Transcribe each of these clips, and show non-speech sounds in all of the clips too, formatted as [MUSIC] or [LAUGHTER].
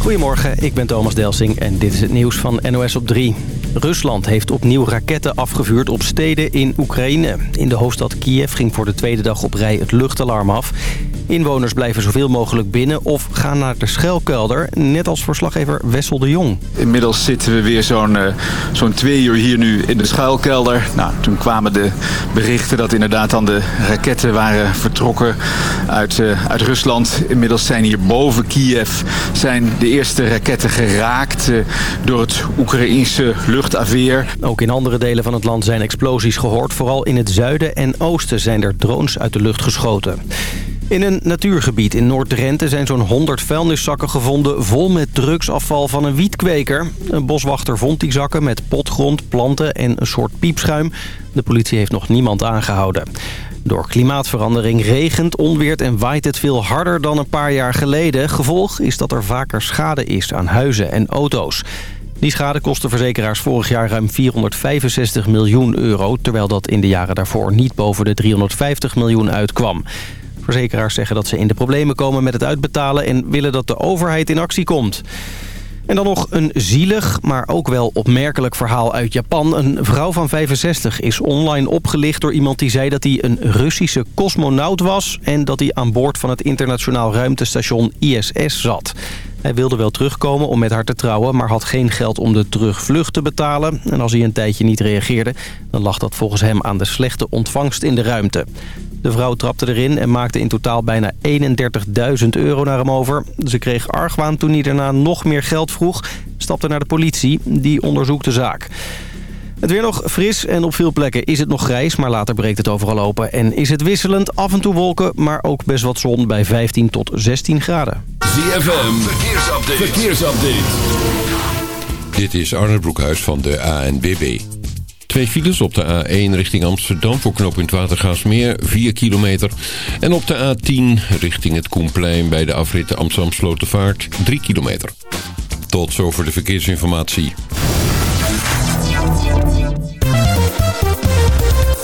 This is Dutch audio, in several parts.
Goedemorgen, ik ben Thomas Delsing en dit is het nieuws van NOS op 3. Rusland heeft opnieuw raketten afgevuurd op steden in Oekraïne. In de hoofdstad Kiev ging voor de tweede dag op rij het luchtalarm af. Inwoners blijven zoveel mogelijk binnen of gaan naar de schuilkelder. Net als verslaggever Wessel de Jong. Inmiddels zitten we weer zo'n uh, zo'n twee uur hier nu in de schuilkelder. Nou, toen kwamen de berichten dat inderdaad dan de raketten waren vertrokken uit, uh, uit Rusland. Inmiddels zijn hier boven Kiev zijn de eerste raketten geraakt uh, door het Oekraïense luchtafweer. Ook in andere delen van het land zijn explosies gehoord. Vooral in het zuiden en oosten zijn er drones uit de lucht geschoten. In een natuurgebied in Noord-Drenthe zijn zo'n 100 vuilniszakken gevonden... vol met drugsafval van een wietkweker. Een boswachter vond die zakken met potgrond, planten en een soort piepschuim. De politie heeft nog niemand aangehouden. Door klimaatverandering regent, onweert en waait het veel harder dan een paar jaar geleden. Gevolg is dat er vaker schade is aan huizen en auto's. Die schade kostte verzekeraars vorig jaar ruim 465 miljoen euro... terwijl dat in de jaren daarvoor niet boven de 350 miljoen uitkwam. Verzekeraars zeggen dat ze in de problemen komen met het uitbetalen... en willen dat de overheid in actie komt. En dan nog een zielig, maar ook wel opmerkelijk verhaal uit Japan. Een vrouw van 65 is online opgelicht door iemand die zei dat hij een Russische cosmonaut was... en dat hij aan boord van het internationaal ruimtestation ISS zat. Hij wilde wel terugkomen om met haar te trouwen, maar had geen geld om de terugvlucht te betalen. En als hij een tijdje niet reageerde, dan lag dat volgens hem aan de slechte ontvangst in de ruimte. De vrouw trapte erin en maakte in totaal bijna 31.000 euro naar hem over. Ze kreeg argwaan toen hij daarna nog meer geld vroeg. Stapte naar de politie, die onderzoekt de zaak. Het weer nog fris en op veel plekken is het nog grijs, maar later breekt het overal open. En is het wisselend, af en toe wolken, maar ook best wat zon bij 15 tot 16 graden. ZFM, verkeersupdate. verkeersupdate. Dit is Arne Broekhuis van de ANBB. Twee files op de A1 richting Amsterdam voor knooppunt Watergaasmeer, 4 kilometer. En op de A10 richting het Koenplein bij de afritten Amsterdam Slotervaart, 3 kilometer. Tot zover de verkeersinformatie.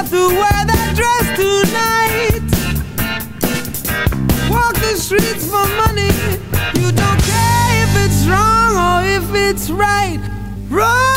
Have to wear that dress tonight. Walk the streets for money. You don't care if it's wrong or if it's right. Roxanne,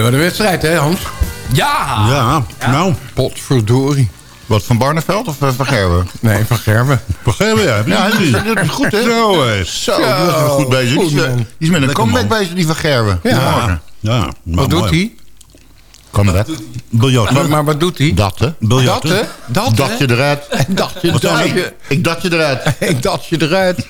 Hey, wat een wedstrijd, hè, Hans? Ja! Ja, nou. Potverdorie. Wat, van Barneveld of eh, van Gerben? Nee, van Gerben. Van Gerben, ja. Ja, dat is goed, hè? Zo, hè. Zo, die is goed bezig. Die is, eh, die is met een comeback bezig, die van Gerben. Ja. Ja, Wat doet hij? Kan dat? Biljart. Maar, maar wat doet hij? Dat, hè? Biljart. Dat, hè? Dat, Dat je eruit. [LAUGHS] Dat je dat ik? je... Ik dat je eruit. [LAUGHS] Ik dat je eruit.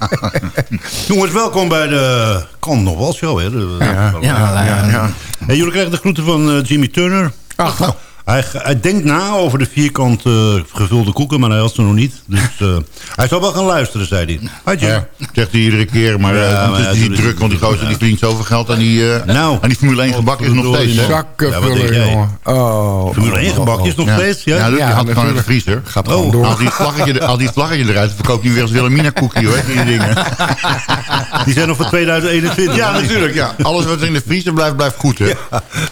[LAUGHS] Jongens, welkom bij de Kan Nog Wel Show. Hè? De- Ja, ja, ja. Hey, jullie krijgen de groeten van eh, Jimmy Turner. Ach, nou. Hij, hij denkt na over de vierkant eh, gevulde koeken, maar hij had ze nog niet. Dus eh, [LAUGHS] hij zal wel gaan luisteren, zei hij. Hi, Jim. Ja, zegt hij iedere keer. Maar Ja, eh, maar het is ja, niet druk, want die gozer die verdient zoveel geld aan die, eh, Nou. aan die Formule 1 gebak is nog steeds. hè? Zakken Ja, jongen. Oh. Formule 1 gebakjes nog Ja. steeds, ja? Ja, dat Ja, had gewoon in de vriezer. Gaat gewoon Oh. door. Al die vlaggetje, al die vlaggetje eruit, verkoopt hij weer als Wilhelmina cookie hoor, die dingen. [LAUGHS] Die zijn nog voor 2021. Ja, natuurlijk. Ja. Alles wat in de vriezer blijft, blijft goed. Hè?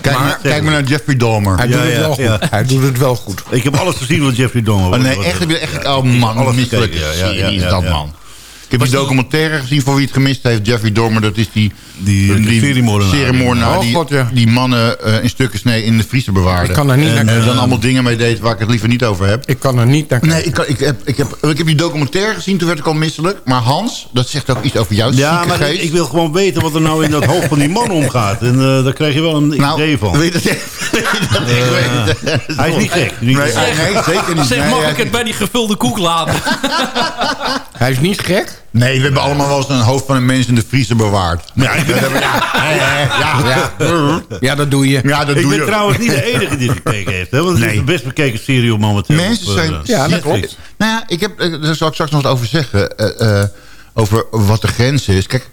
Kijk, maar, kijk maar naar Jeffrey Dahmer. Hij Ja, doet het ja, wel goed. Ja. Hij doet het wel goed. Ik heb alles gezien van Jeffrey Dahmer. Oh, nee, echt, heb je echt, oh man, alles ja, serie is dat ja. man. Ik heb die documentaire gezien voor wie het gemist heeft. Jeffrey Dahmer, dat is die... Die, die seriemoordenaar. Oh, die, mannen eh, in stukken snee in de vriezer bewaarde. Ik kan er niet en naar kijken. dan allemaal dingen mee deed waar ik het liever niet over heb. Ik kan er niet naar Nee, ik, kan- ik, heb, ik, heb, ik heb die documentaire gezien, toen werd ik al misselijk. Maar Hans, dat zegt ook iets over jouw Ja, zieke maar ik, geest. ik wil gewoon weten wat er nou in dat hoofd van die man omgaat. En eh, daar krijg je wel een nou, idee van. Weet je dat, [LAUGHS] weet dat? Hij is niet gek. Niet Nee, nee, zeker niet. Zeg, Nee, mag ik het bij die gevulde koek laten? [LAUGHS] Hij is niet gek. Nee, we hebben allemaal wel eens een hoofd van een mens in de vriezer bewaard. Ja, ben, ja, ja, ja. Ja, dat doe je. Ja, dat Ik doe ben je. trouwens niet de enige die het gekeken heeft. Hè? Want het is de best bekeken serie op momenteel. Mensen op, eh, zijn... Ja, dat klopt. Nou ja, ik heb, eh, daar zal ik straks nog wat over zeggen. eh, eh, over wat de grens is. Kijk,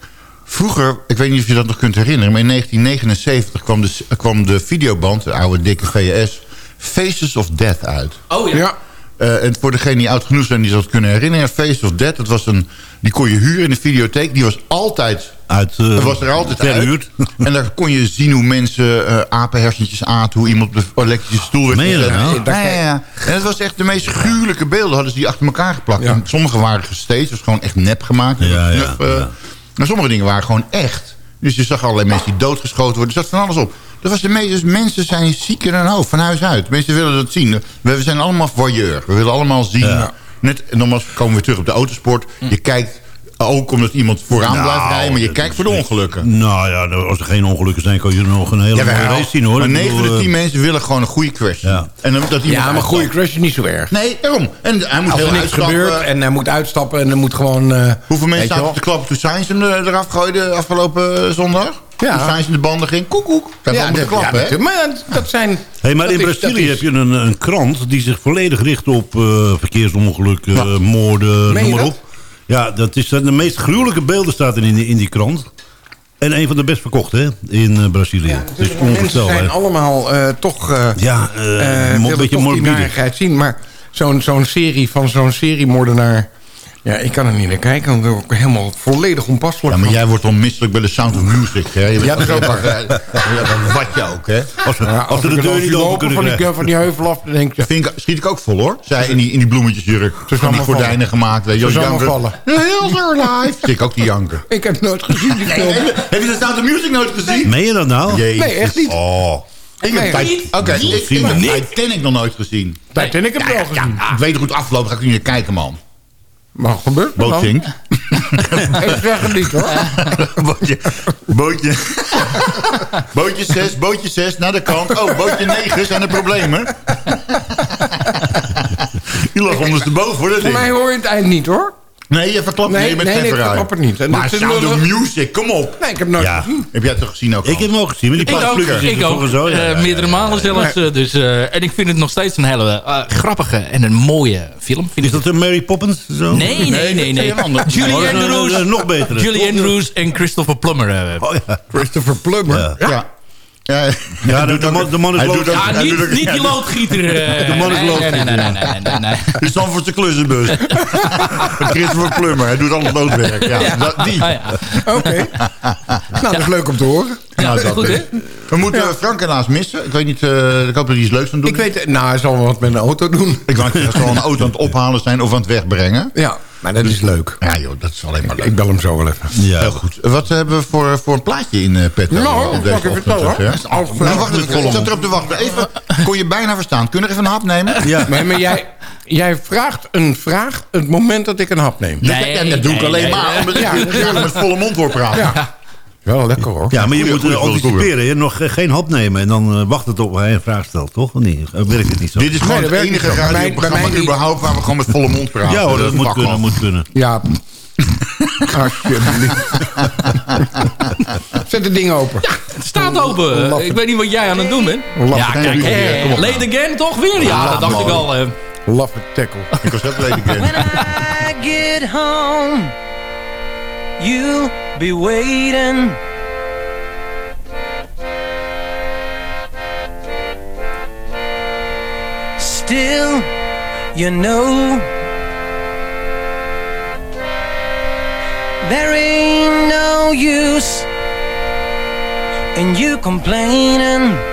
vroeger, ik weet niet of je dat nog kunt herinneren... maar in 1979 kwam de, kwam de videoband, de oude dikke VS... Faces of Death uit. Oh ja. Ja. Eh, en voor degenen die oud genoeg zijn die dat kunnen herinneren... Faces of Death, dat was een, die kon je huren in de videotheek. Die was altijd Uit, eh, Het was er altijd uit. [LAUGHS] En daar kon je zien hoe mensen eh apenhersentjes aten... hoe iemand op de elektrische stoel werd Meen? Ja, ja, ja. En het was echt de meest gruwelijke beelden... hadden ze die achter elkaar geplakt. En sommige waren gestaged, dus gewoon echt nep gemaakt. Ja, ja, eh. ja. En sommige dingen waren gewoon echt. Dus je zag allerlei mensen die doodgeschoten worden. Er zat van alles op. Dat was de meest, dus mensen zijn zieker dan hoofd, van huis uit. Mensen willen dat zien. We, zijn allemaal voyeur. We willen allemaal zien. Ja. Net, en nogmaals komen we terug op de autosport. Je kijkt ook omdat iemand vooraan Nou, blijft rijden... maar je kijkt voor de ongelukken. Nou ja, nou, als er geen ongelukken zijn, kan je er nog een hele mooie Jawel. race zien hoor. Maar Ik 9 van de 10 eh, mensen willen gewoon een goede crash. Ja. En dat iemand Ja, maar uitstapt. goede crash is niet zo erg. Nee, daarom. En hij moet Als heel er niks uitstappen. gebeurt en hij moet uitstappen en er moet gewoon... eh, Hoeveel mensen zaten te klappen toen Sainz hem er- eraf gooide afgelopen eh, zondag? Ja. Toen Sainz in de banden ging. Koek, koek. Ja, ja, dat, ja, klappen, hè? maar dat- dat zijn... Hey, maar dat in is- Brazilië heb je een, een krant die zich volledig richt op eh, verkeersongelukken, eh, moorden, noem maar dat? op. Ja, dat is, de meest gruwelijke beelden staat er in, die- in die krant. En een van de best verkochte hè, in eh, Brazilië. Ja, het is dus onvoorstelbaar. zijn allemaal eh, toch... eh, Ja, eh, eh, mo- willen beetje morbide. zien. Maar zo'n zo'n serie van zo'n seriemoordenaar... Ja, ik kan er niet naar kijken, want ik helemaal volledig onpasselijk. Ja, maar van. jij wordt wel misselijk bij de Sound of Music. Hè? Je Ja, dat is ook waar. Wat je ook, hè? Als, we- Ja, als we ik de een deur niet open kunnen van die, van die heuvel af, dan denk je... Vind ik, schiet ik ook vol, hoor. Zij in die, in die bloemetjesjurk. Van die allemaal gordijnen vallen. gemaakt. Weet je, Ze janken. vallen. Heel their life. Zie ik ook die janken. Ik heb het nooit gezien, die film. Heb je de Sound of Music nooit gezien? Meen je dat nou? Jezus. Nee, echt niet. Oh. Ik heb Nee, Tit- niet? Oké, Niet? ik, ik heb Niet? Titanic nog nooit gezien. Titanic heb ik wel gezien. Ik weet hoe het afloopt, ga ik niet naar kijken, man. Maar gebeurt er Boot dan? zinkt. [LAUGHS] Ik zeg het niet, hoor. [LAUGHS] bootje, bootje, [LAUGHS] bootje 6, bootje 6 naar de kant. Oh, bootje 9 zijn er problemen. Je lag ondersteboven voor dat Voor mij hoor je het eind niet, hoor. Nee, je verklapt Nee, je bent nee, geen nee, ik verklap het niet. En Maar Sound of. Music, kom op. Nee, ik heb het nooit Ja. gezien. Heb jij het toch gezien ook Ik al? heb hem ook gezien, maar die Ik ook, paraplu's ik ook. zo. Ja, Eh, ja, ja. meerdere malen zelfs. eh, Dus, eh, en ik vind het nog steeds een hele grappige en een mooie film. Vind Is ik. dat een Mary Poppins? Zo? Nee, nee, nee, nee. Julie Oh, Andrews, nog betere. Julie Andrews en Christopher Plummer. Oh, ja. Christopher Plummer. Ja. Ja. Ja, Ja, de, de, man, de man is Hij lood. doet ook- Ja, niet, ook- niet ja, die loodgieter. eh, De man is nee, loodgieter. Nee, nee, nee, nee, nee, nee. De Zandvoortse klussenbus. [LAUGHS] Christopher Plummer, hij doet alles loodwerk. Ja, dat, die. Ah, ja. Oké. Nou, dat is leuk om te horen. Ja, Nou, dat goed, hè? We moeten Frank helaas missen. Ik weet niet, eh, ik hoop dat hij iets leuks aan doet. Ik weet, nou, hij zal wel wat met een auto doen. Ik wou dat hij zal een auto aan het ophalen zijn of aan het wegbrengen. Ja. Maar dat is leuk. Ja joh, dat is alleen maar leuk. Ik bel hem zo wel even. Ja, Heel goed. Wat hebben we voor, voor een plaatje in uh, petto? Nou, op dat ik even vertellen, Nou, wacht even. Ik zat erop te wachten. Even, kon je bijna verstaan. Kun je nog even een hap nemen? [LAUGHS] Ja. Maar, maar jij, jij vraagt een vraag het moment dat ik een hap neem. Dat, ja, dat doe ik nee, alleen nee. maar omdat Ja. ik met volle mond hoor praten. Ja. Wel lekker hoor. Ja, maar je Goeie, moet eh, goeie, anticiperen. hè. Nog eh, geen hap nemen en dan eh, wachten tot hij een vraag stelt, toch? Of niet? Eh, Werkt het niet zo? Dit is gewoon Nee, het enige radioprogramma bij mij niet. überhaupt waar we gewoon met volle mond praten. ja hoor, dat moet kunnen, moet kunnen. Ja. [LAUGHS] Alsjeblieft. [LAUGHS] Zet het ding open. Het staat open. Ik weet niet wat jij aan het doen bent. Laffe Ja, kijk. eh, op nou. Late again toch weer? Ja, dat dacht ik al. Laffe tackle. Ik was ook leden [LAUGHS] again. I get home, you'll be waiting. Still, you know, there ain't no use in you complaining.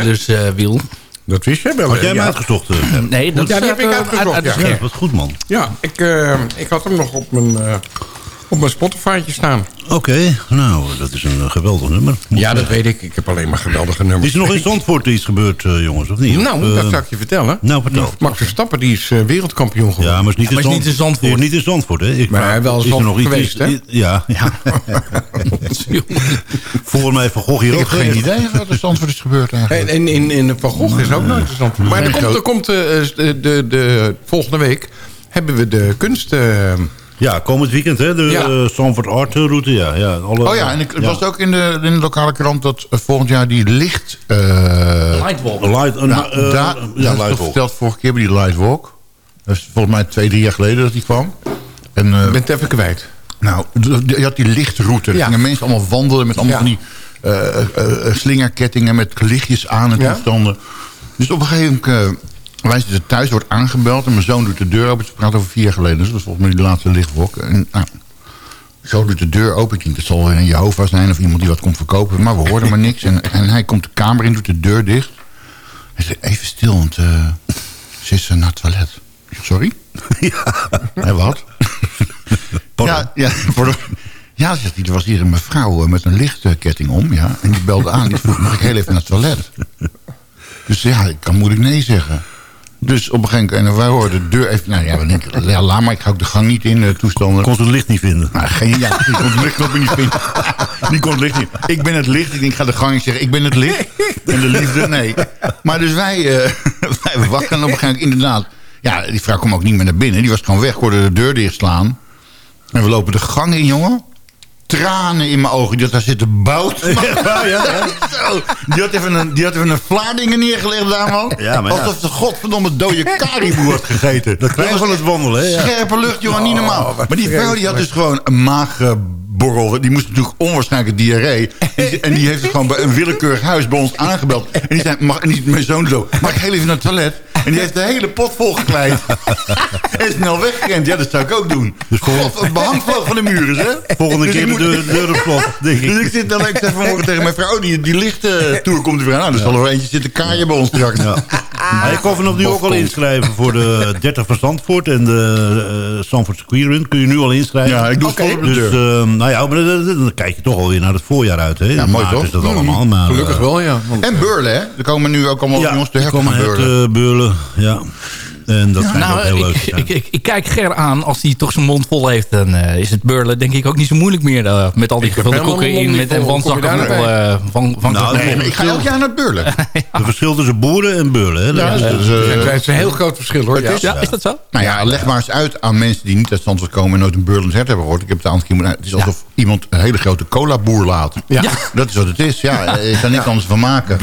Steelers eh, wiel. Dat wist jij wel. Had jij hem ja. uitgezocht? eh? Nee, dat Ja, die heb ik eh, uitgezocht, uit- ja. Ja, scherm. wat goed man. Ja, ik, eh, ik had hem nog op mijn, eh op mijn Spotify'tje staan. Oké, nou, dat is een eh, geweldig nummer. Ja, dat weet ik. Ik heb alleen maar geweldige nummers. Is er nog in Zandvoort iets gebeurd, eh, jongens, of niet? Nou, Of, dat eh, zou ik je vertellen. Nou, vertel. Max Verstappen die is wereldkampioen geworden. Ja, maar is niet, Ja, maar in, is niet in Zand- Zandvoort. Is niet in Zandvoort, hè? Ik Maar vraag, hij wel is er nog iets- geweest, hè? is- Ja, ja. [LAUGHS] [LAUGHS] Volgens mij Van Gogh hier Ik ook heb geen idee wat er Zandvoort is gebeurd eigenlijk. En in, in, in Van Gogh is ook nooit in Zandvoort. Maar er komt, er komt de, de, de, volgende week hebben we de kunst... eh, Ja, komend weekend, hè? De Ja. eh, Zandvoort Art route, ja. ja alle, Oh ja, en ik, het was ook in de, in de lokale krant dat eh, volgend jaar die licht... eh Lightwalk. Light, uh, nou, uh, daar, ja, dat verteld vorige keer bij die Lightwalk. Dat is volgens mij twee, drie jaar geleden dat die kwam. En, eh, ik ben het even kwijt. Nou, je had die lichtroute. Er Ja. gingen mensen allemaal wandelen met allemaal Ja. van die eh, eh, eh, slingerkettingen met lichtjes aan en Ja. toestanden. Dus op een gegeven moment, uh, wij zitten thuis, wordt aangebeld en mijn zoon doet de deur open. Ze praat over vier jaar geleden, dus dat was volgens mij die laatste lichtwalk. En, nou, Zo doet de deur open. Ik denk, dat zal een Jehovah zijn of iemand die wat komt verkopen. Maar we hoorden maar niks. En, en hij komt de kamer in, doet de deur dicht. Hij zegt, even stil, want eh, ze is eh, naar het toilet. Ik Sorry? [LAUGHS] Ja. En wat? ja, ja, de, ja, zegt hij, er was hier een mevrouw eh, met een lichtketting om. Ja, en die belde aan. Die vroeg, mag ik heel even naar het toilet? Dus ja, ik kan moeilijk nee zeggen. Dus op een gegeven moment, en wij hoorden de deur even... Nou ja, we denken, ja, laat maar, ik ga ook de gang niet in, de toestanden. Kon ze het licht niet vinden. Nou, geen, ja, die kon het lichtknopje niet vinden. [LAUGHS] Die kon het licht niet. Ik ben het licht. Ik denk, ik ga de gang in zeggen, ik ben het licht. En de liefde, nee. Maar dus wij, eh [LAUGHS] wij wachten en op een gegeven moment inderdaad... Ja, die vrouw kwam ook niet meer naar binnen. Die was gewoon weg, Ik hoorde de deur dichtslaan. En we lopen de gang in, jongen. Tranen in mijn ogen. Die had daar zitten bout. Ja, ja. [LAUGHS] Zo. Die had even een, die had even een Vlaardingen neergelegd daar, man. Ja, maar ja. Alsof ze godverdomme dode [LAUGHS] kariboe had gegeten. Dat krijg je van het wandelen, hè? Ja. Scherpe lucht, jongen, niet normaal. maar die vrouw die had dus gewoon een maagborrel. Die moest natuurlijk onwaarschijnlijke diarree. En die, heeft dus gewoon bij een willekeurig huis bij ons aangebeld. En die zei, mag, en die, mijn zoon zo, mag ik heel even naar het toilet? En die heeft de hele pot volgekleid. en [LAUGHS] is snel weggerend. Ja, dat zou ik ook doen. Dus het behang vloog van de muren, hè? Volgende Dus keer moet- de deur op slot, denk ik. Dus ik zit dan ik zeg vanmorgen tegen mijn vrouw... die, die lichttour komt er weer aan. Nou, er zal er eentje zitten kaaien bij ons straks. Maar ik kan vanaf nu ook al inschrijven voor de 30 van Zandvoort en de uh, Zandvoort Square Run. Kun je nu al inschrijven. Ja, ik doe het voor dus, deur. eh, nou ja, maar dan, kijk je toch alweer naar het voorjaar uit. Hè? Ja, mooi toch? is dat allemaal. Maar, Gelukkig eh, wel, ja. Want- En beurlen, hè? Er komen nu ook allemaal Ja, jongens te er komen gaan beurlen. beurlen. Ja. En dat ook Nou, heel leuk ik, zijn. ik, ik, ik kijk Ger aan. Als hij toch zijn mond vol heeft, dan eh, is het beurlen denk ik ook niet zo moeilijk meer. eh, met al die gevulde koeken in. Met en wandzakken vol, nou eh, van, van Nou, Nee, ik ga elk jaar naar [LAUGHS] het beurlen. Het verschil tussen boeren en? Ja, Dat is- dus, eh, Het is een heel groot verschil, hoor. Ja. Ja, is dat zo? Nou ja, leg maar eens uit aan mensen die niet uit Zandvoort komen... en nooit een beurlend hert hebben gehoord. Ik heb het aantal keer Het is alsof iemand een hele grote cola-boer laat. Ja. Dat is wat het is, ja. Ik kan niks anders van maken.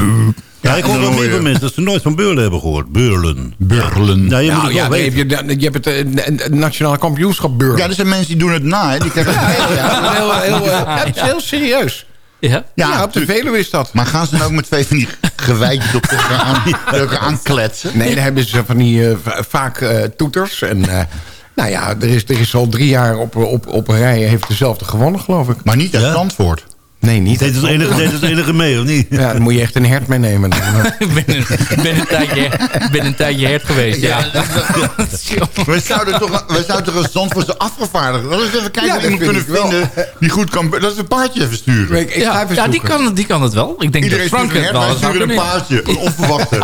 Ja, ik hoor wel meer mensen dat ze nooit van beurlen hebben gehoord. Beurlen. Beurlen. Ja, je moet Nou het ja, je, je hebt het eh, nationale kampioenschap beurlen. Ja, er zijn mensen die doen het na, hè. Die krijgen... Ja, heel, heel, ja, het is heel serieus. Ja. Ja, op de Veluwe is dat. Maar gaan ze dan ook met twee van die gewijtjes op elkaar aan, elkaar aankletsen? Nee, dan hebben ze van die eh, va- vaak eh, toeters. En eh, nou ja, er is, er is al drie jaar op, op, op een rij heeft dezelfde gewonnen, geloof ik. Maar niet uit Ja? Zandvoort. Nee, niet. Deed het enige, deed het enige mee, of niet? Ja, dan moet je echt een hert meenemen. Ik [LAUGHS] ben een, ben een, tijdje, ben een tijdje hert geweest. Ja. [LAUGHS] We zouden toch, we zouden toch een Zandvoortse afgevaardigd... Laten we eens even kijken Ja, of dat iemand kunnen vinden die goed kan... Dat is een paardje even sturen. Ik, ik ga Ja, even ja, die, kan, die kan het wel. Ik denk Iedereen dat Frank het hert, wel sturen een paardje. Een onverwachte.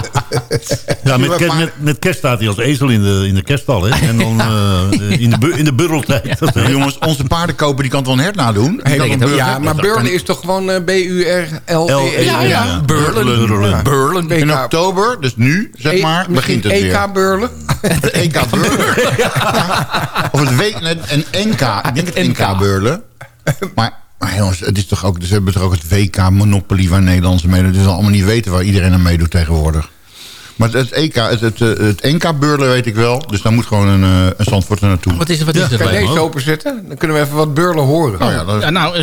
Ja, met, kerst, met, met kerst staat hij als ezel in de, in de kerststal. Hè? [LAUGHS] En dan eh, in, de, in de burreltijd. Dat, jongens, onze paardenkoper die kan het wel een hert nadoen. Hey, dat- ja, maar dat Burlen is toch gewoon eh, B-U-R-L-E? Ja, ja. Ja. Burlen. Burlen. Burlen. In oktober, dus nu, zeg maar, begint het weer. EK Burlen? [LAUGHS] Het EK Beurlen. [LAUGHS] Of het week, een NK. Ik denk het NK Beurlen. Maar, maar jongens, het is toch ook, ze hebben toch ook het WK Monopoly waar Nederlandse meedoen. Het is allemaal niet weten waar iedereen aan meedoet tegenwoordig. Maar het, EK, het, het, eh, het NK Beurlen weet ik wel. Dus daar moet gewoon een, eh, een er naartoe. Wat is, wat is het? Kan je deze openzetten? Dan kunnen we even wat Burlen horen. Nou ja, dat, Ja, nou,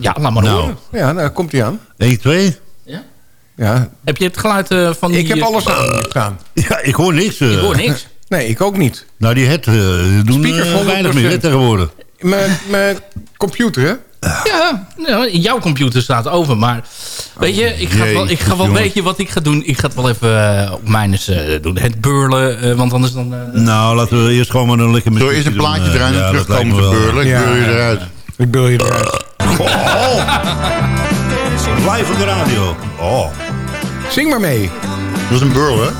ja, laat maar Nou. horen. Ja, daar komt hij aan. 1, 2. Ja, Heb je het geluid eh, van die... ik heb eh, alles aan hier staan. Ja, ik hoor niks. eh. Ik hoor niks. Nee, ik ook niet. Nou, die het eh, doen eh, weinig 100%. meer tegenwoordig. Mijn, computer, hè? Ja, nou, jouw computer staat over, maar weet je, ik ga, wel, ik ga wel weet je wat ik ga doen. Ik ga het wel even eh, op mijn eens eh, doen. Het beurlen, eh, want anders dan... eh, Nou, laten we eerst gewoon maar een lekker Zo muziekje is een plaatje eh, eruit en ja, terugkomen te beurlen. Ik Ja. beur je eruit. Ik bel je eruit. Live op de radio. Oh. Zing maar mee. Dat is een beurl, hè?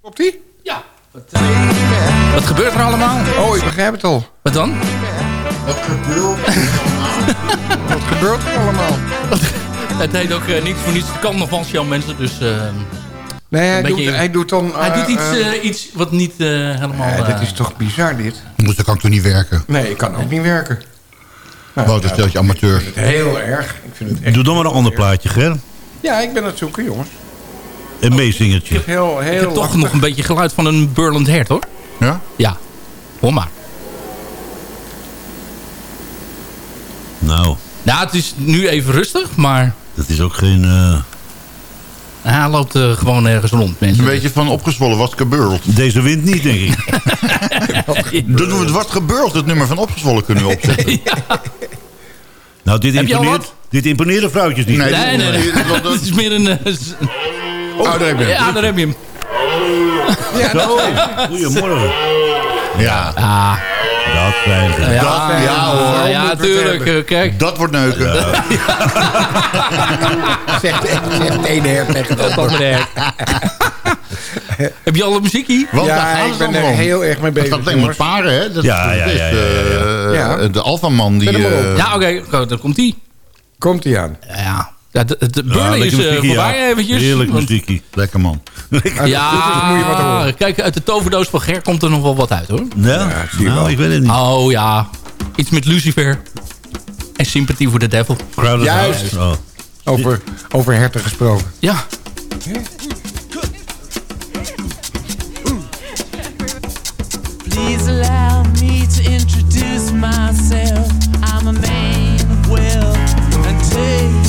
Klopt die? ja. Wat, wat gebeurt er allemaal? Oh, ik begrijp het al. Wat dan? Wat gebeurt er allemaal? [LAUGHS] Het heet ook eh, niets voor niets. Het kan nog van mensen, dus... eh, Nee, hij, doet, beetje- hij doet dan... hij eh, doet iets, eh, eh, iets wat niet helemaal... nee, dit is toch bizar, dit? Dus dat kan ik toch niet werken? Nee, ik kan ook niet werken. Nou, Wat een steltje amateur. Heel erg. Ik vind het echt... Doe dan maar een ander plaatje, Ger. Ja, ik ben aan het zoeken, jongens. Een meezingertje. Heel, heel ik heb toch lastig. nog een beetje geluid van een burlend hert, hoor. Ja? Ja, hoor maar. Nou, Nou, het is nu even rustig, maar... dat is ook geen... Hij loopt eh, gewoon ergens rond, mensen. Een beetje van opgezwollen, wat gebeurt. Deze wind niet, denk ik. [LAUGHS] Dan doen we het wat gebeurt, het nummer van opgezwollen kunnen we opzetten. [LAUGHS] Nou, dit imponeert, dit imponeert vrouwtjes niet. Nee, Nee, nee, [LAUGHS] Het is meer een... Oh, daar heb je hem. ja, daar heb je hem. Zo, goedemorgen. Ja, Ah, Dat zijn ze. ja, Dat- ja, hoor. ja, tuurlijk. eh, Kijk, dat wordt neuken. [LAUGHS] Zegt, zegt de ene her tegen de dat ander. kan meneer. [LAUGHS] Heb je alle muziek hier? Want daar Ja, ik ben er om. heel erg mee bezig, gaat alleen maar paren, hè? Dat, Ja, dat ja, is, ja, ja, ja, eh, Ja. De alfaman die... Eh, Ja, oké. Goed, dan komt die. Komt hij aan. Ja. Ja, de, de Ja, is voorbij ja. eventjes. Heerlijk muziekie. Lekker man. [LAUGHS] Dit is- moet je wat Ja, horen. kijk, uit de toverdoos van Ger komt er nog wel wat uit, hoor. Ja, nou, ik weet het niet. Oh ja, iets met Lucifer. En sympathie voor de devil. Crowded Juist. House. Oh. Over, over herten gesproken. Ja. Please allow me to introduce myself. I'm a man of wealth and taste.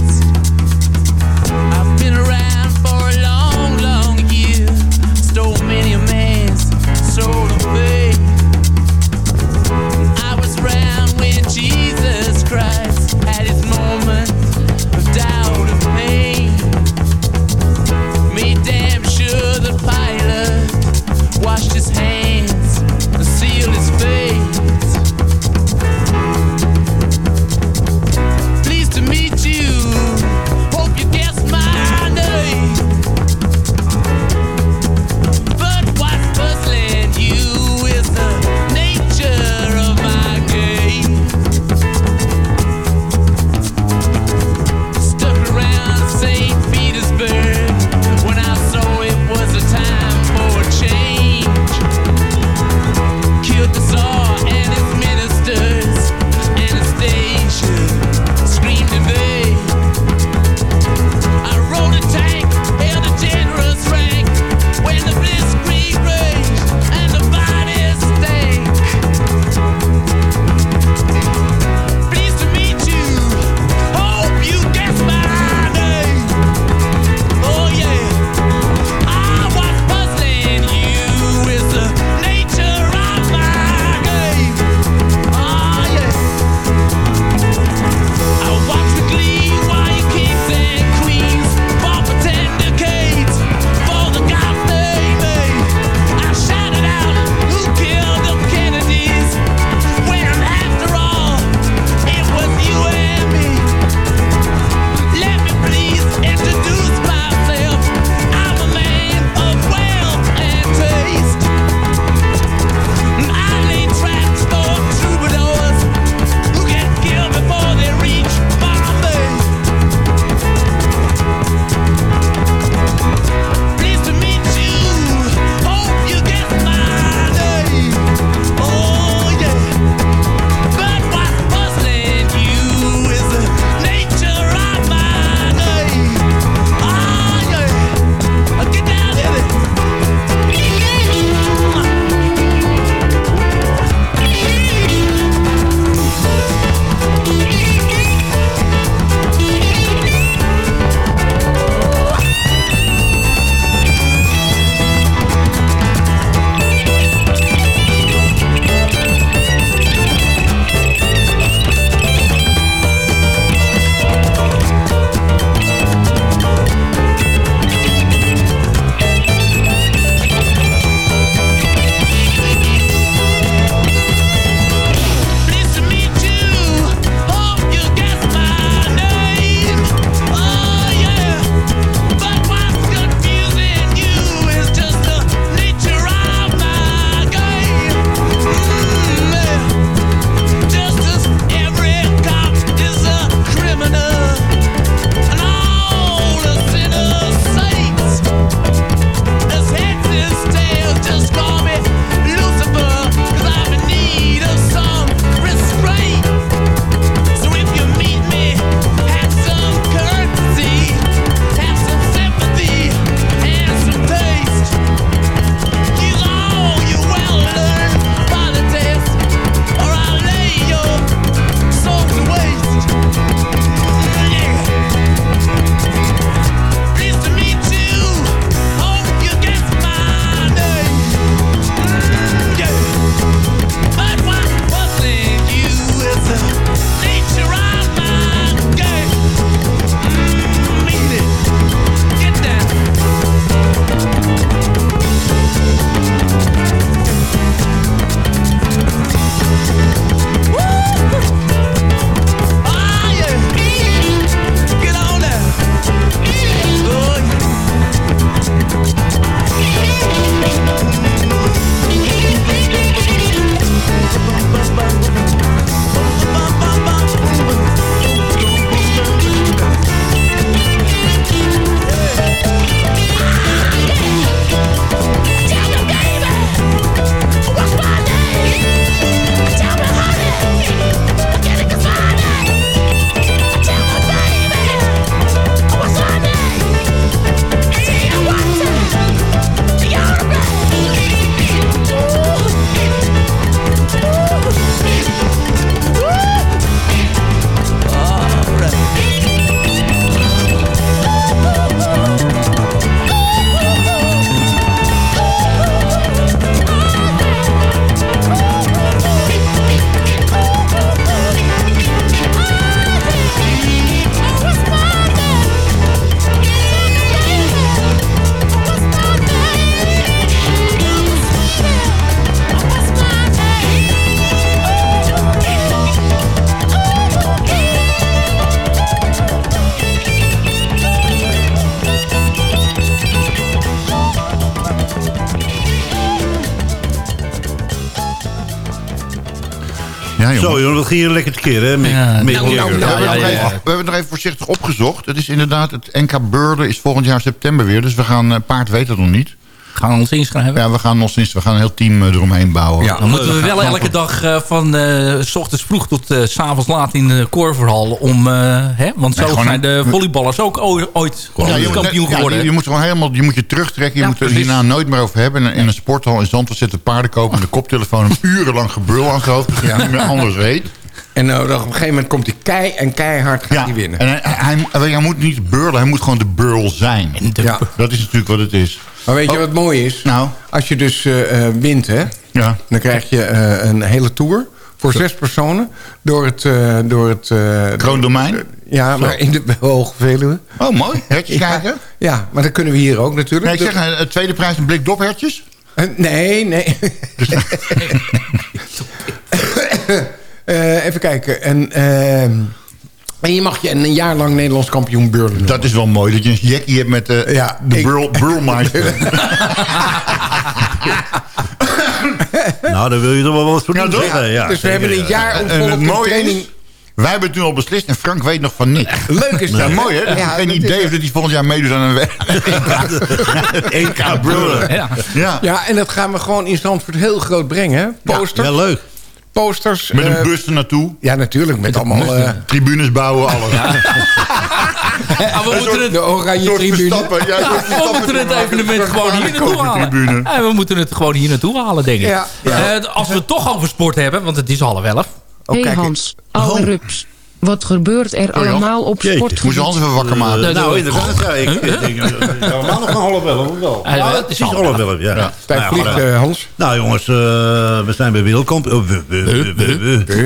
Je lekker tekeer, hè? Mick? Ja, Mick nou, Jagger. Ja, we, hebben nog ja. even- we hebben nog even voorzichtig opgezocht. Het is inderdaad, het NK Burlen is volgend jaar september weer. Dus we gaan, eh, paard weet het nog niet. Gaan we ons inschrijven? Ja, we gaan nog sinds, we gaan een heel team eh, eromheen bouwen. Ja. Dan moeten we wel elke dag eh, van eh, s ochtends vroeg tot eh, s s'avonds laat in de Korverhal. Om, eh, hè? Want zo Nee, zijn de volleyballers ook ooit, Ja, je, kampioen ja, geworden. je, je moet gewoon helemaal, je moet je terugtrekken. Je Ja, moet er hierna nooit meer over hebben. In, in een sporthal in Zandvoort zitten paarden kopen met een koptelefoon. Een urenlang gebrul aan hoofd. Dat je niet meer anders weet. En nou, dan op een gegeven moment komt hij kei en keihard gaat hij winnen. En hij, hij, hij, hij moet niet burlen, hij moet gewoon de burl zijn. de- Ja. Dat is natuurlijk wat het is. Maar weet je wat mooi is? Nou, Als je dus eh, eh, wint, hè, ja. dan krijg je eh, een hele tour voor zes personen door het... eh door het eh, Kroondomein? ja, maar in de [LAUGHS] Hoge Veluwe. Oh, mooi. Hertjes Ja, kijken. ja, maar dat kunnen we hier ook natuurlijk. Nee, ik zeg, eh, het tweede prijs een blik dophertjes. Eh, nee, nee. [LAUGHS] [LAUGHS] Eh, even kijken. En, ehm, en je mag je een jaar lang Nederlands kampioen burlen noemen. Dat is wel mooi, dat je een jackie hebt met de, Ja, de ik- burl, burlmeister. [LAUGHS] Nou, daar wil je toch wel wat voor doen. Ja, dus we hebben een ja. jaar mooie training... wij hebben het toen al beslist en Frank weet nog van niks. Leuk is dat, Ja, mooi hè? Dat Ja, hij geen dat idee het. heeft dat hij volgend jaar meedoet aan een weg. EK brullen. [LAUGHS] Ja. [LAUGHS] Ja. Ja, en dat gaan we gewoon in Zandvoort heel groot brengen. hè? Posters. Ja, leuk. Posters. Met een eh, bus er naartoe. Ja, natuurlijk. Met allemaal... eh, Tribunes bouwen, alles. [LAUGHS] Ah, we moeten het, de oranje tribune. Ja, we moeten het evenement gewoon hier naartoe halen. Ja, we moeten het gewoon hier naartoe halen, denk ik. Ja, ja. Eh, als we het toch over sport hebben, want het is half elf. Oh, hey kijk, Hans, oude rups. Wat gebeurt er allemaal op Jeetje, Moest je sportgebied? Hans even wakker maken. Nou, dat- inderdaad. Ja, ik, ik denk, eh, allemaal nog een half elf, of wel? Ja, Ja, het het is is half half elf, ja. Ja. Tijd Nou vliegt, eh, Hans. Nou jongens, eh, we zijn weer wereldkampioen. Oh,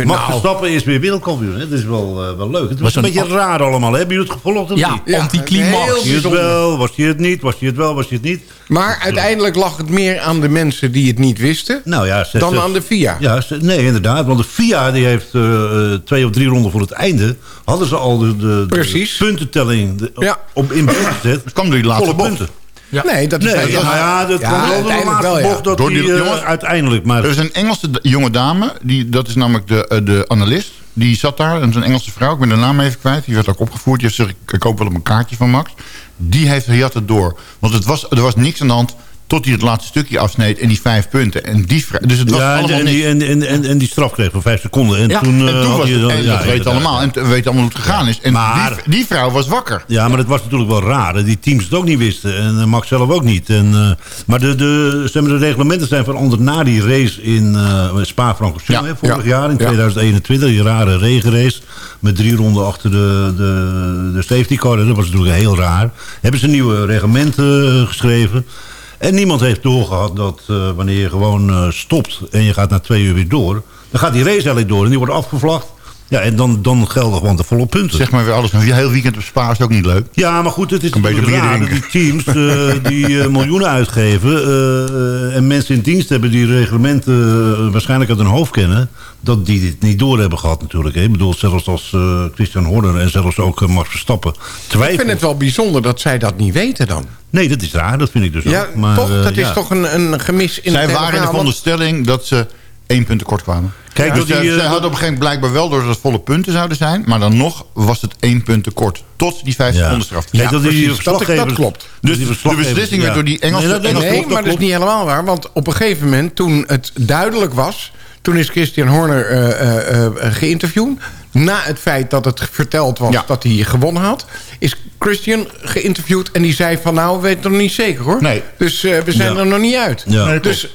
Max nou. Verstappen is weer wereldkampioen. hè. Dat is wel, eh, wel leuk. Het was, Was een beetje raar allemaal. hè. Hebben jullie het gevolgd of Ja, niet? Ja, anticlimax. Was hij het wel? Was hij het niet? Was hij het wel? Was hij het niet? Maar uiteindelijk lag het meer aan de mensen die het niet wisten... Nou ja, ze- dan ze- aan de FIA. Ja, ze- nee, inderdaad. Want de FIA die heeft eh, eh, twee of drie ronden voor het einde... hadden ze al de, de, puntentelling de- op, Ja. op in beeld gezet. Dat kwam door die laatste punten. Nee, dat is... Nee, dat is- nou ja, dat Ja, kwam wel door de uiteindelijk laatste wel, ja. bocht dat Door die- die, eh, jongens, uiteindelijk... Maar Er is een Engelse jonge dame, die, dat is namelijk de, de analist. Die zat daar, een Engelse vrouw, ik ben de naam even kwijt. Die werd ook opgevoerd. Die heeft gezegd, ik, hoop wel een kaartje van Max. Die heeft die had het door. Want het was, er was niks aan de hand tot hij het laatste stukje afsneed en die vijf punten. En die, dus het was ja, allemaal en, die, en, en, en, en die straf kreeg van vijf seconden. En Ja, toen, En eh, toen was het, dan- en ja, dat inderdaad, allemaal. En we weten allemaal hoe het gegaan is. En Maar- die, die vrouw was wakker. Ja, maar dat was natuurlijk wel raar. hè. Die teams het ook niet wisten. En eh, Max zelf ook niet. En, eh, maar de, de, zeg maar, de reglementen zijn veranderd na die race in eh Spa-Francorchamps. Ja, vorig ja, jaar in ja. 2021. Die rare regenrace. Met drie ronden achter de, de, de safety car. Dat was natuurlijk heel raar. Hebben ze nieuwe reglementen geschreven. En niemand heeft doorgehad dat eh, wanneer je gewoon eh, stopt... en je gaat na twee uur weer door... dan gaat die race eigenlijk door en die wordt afgevlacht. Ja, en dan, dan gelden gewoon de volle punten. Zeg maar weer alles. Een heel weekend op Spa is ook niet leuk. Ja, maar goed, het is Een beetje raar dat die teams eh, [LAUGHS] die eh, miljoenen uitgeven... eh, en mensen in dienst hebben die reglementen waarschijnlijk uit hun hoofd kennen... dat die dit niet door hebben gehad natuurlijk. Hè. Ik bedoel, zelfs als eh, Christian Horner en zelfs ook Max Verstappen Ik twijfelen. vind het wel bijzonder dat zij dat niet weten dan. Nee, dat is raar, dat vind ik dus Ja, ook. Maar, toch? Dat is ja. toch een, een gemis in Zij het hele waren in de veronderstelling dat ze één punt tekort kwamen. Kijk, dus dat die, zij, eh, hadden op een gegeven moment blijkbaar wel door dat het volle punten zouden zijn. Maar dan nog was het één punt tekort. Tot die vijf Ja. seconden straf. Kijk, dat die precies. Dat- dat klopt. Dus die de beslissing ja. werd door die Engelse... Nee, dat- Engelse Nee, maar dat is niet helemaal waar. Want op een gegeven moment, toen het duidelijk was... toen is Christian Horner eh, eh, eh, geïnterviewd. Na het feit dat het verteld was Ja. dat hij gewonnen had... is Christian geïnterviewd en die zei van... nou, we weten het nog niet zeker hoor. Nee. Dus eh, we zijn Ja. er nog niet uit. Ja. Nee, Dus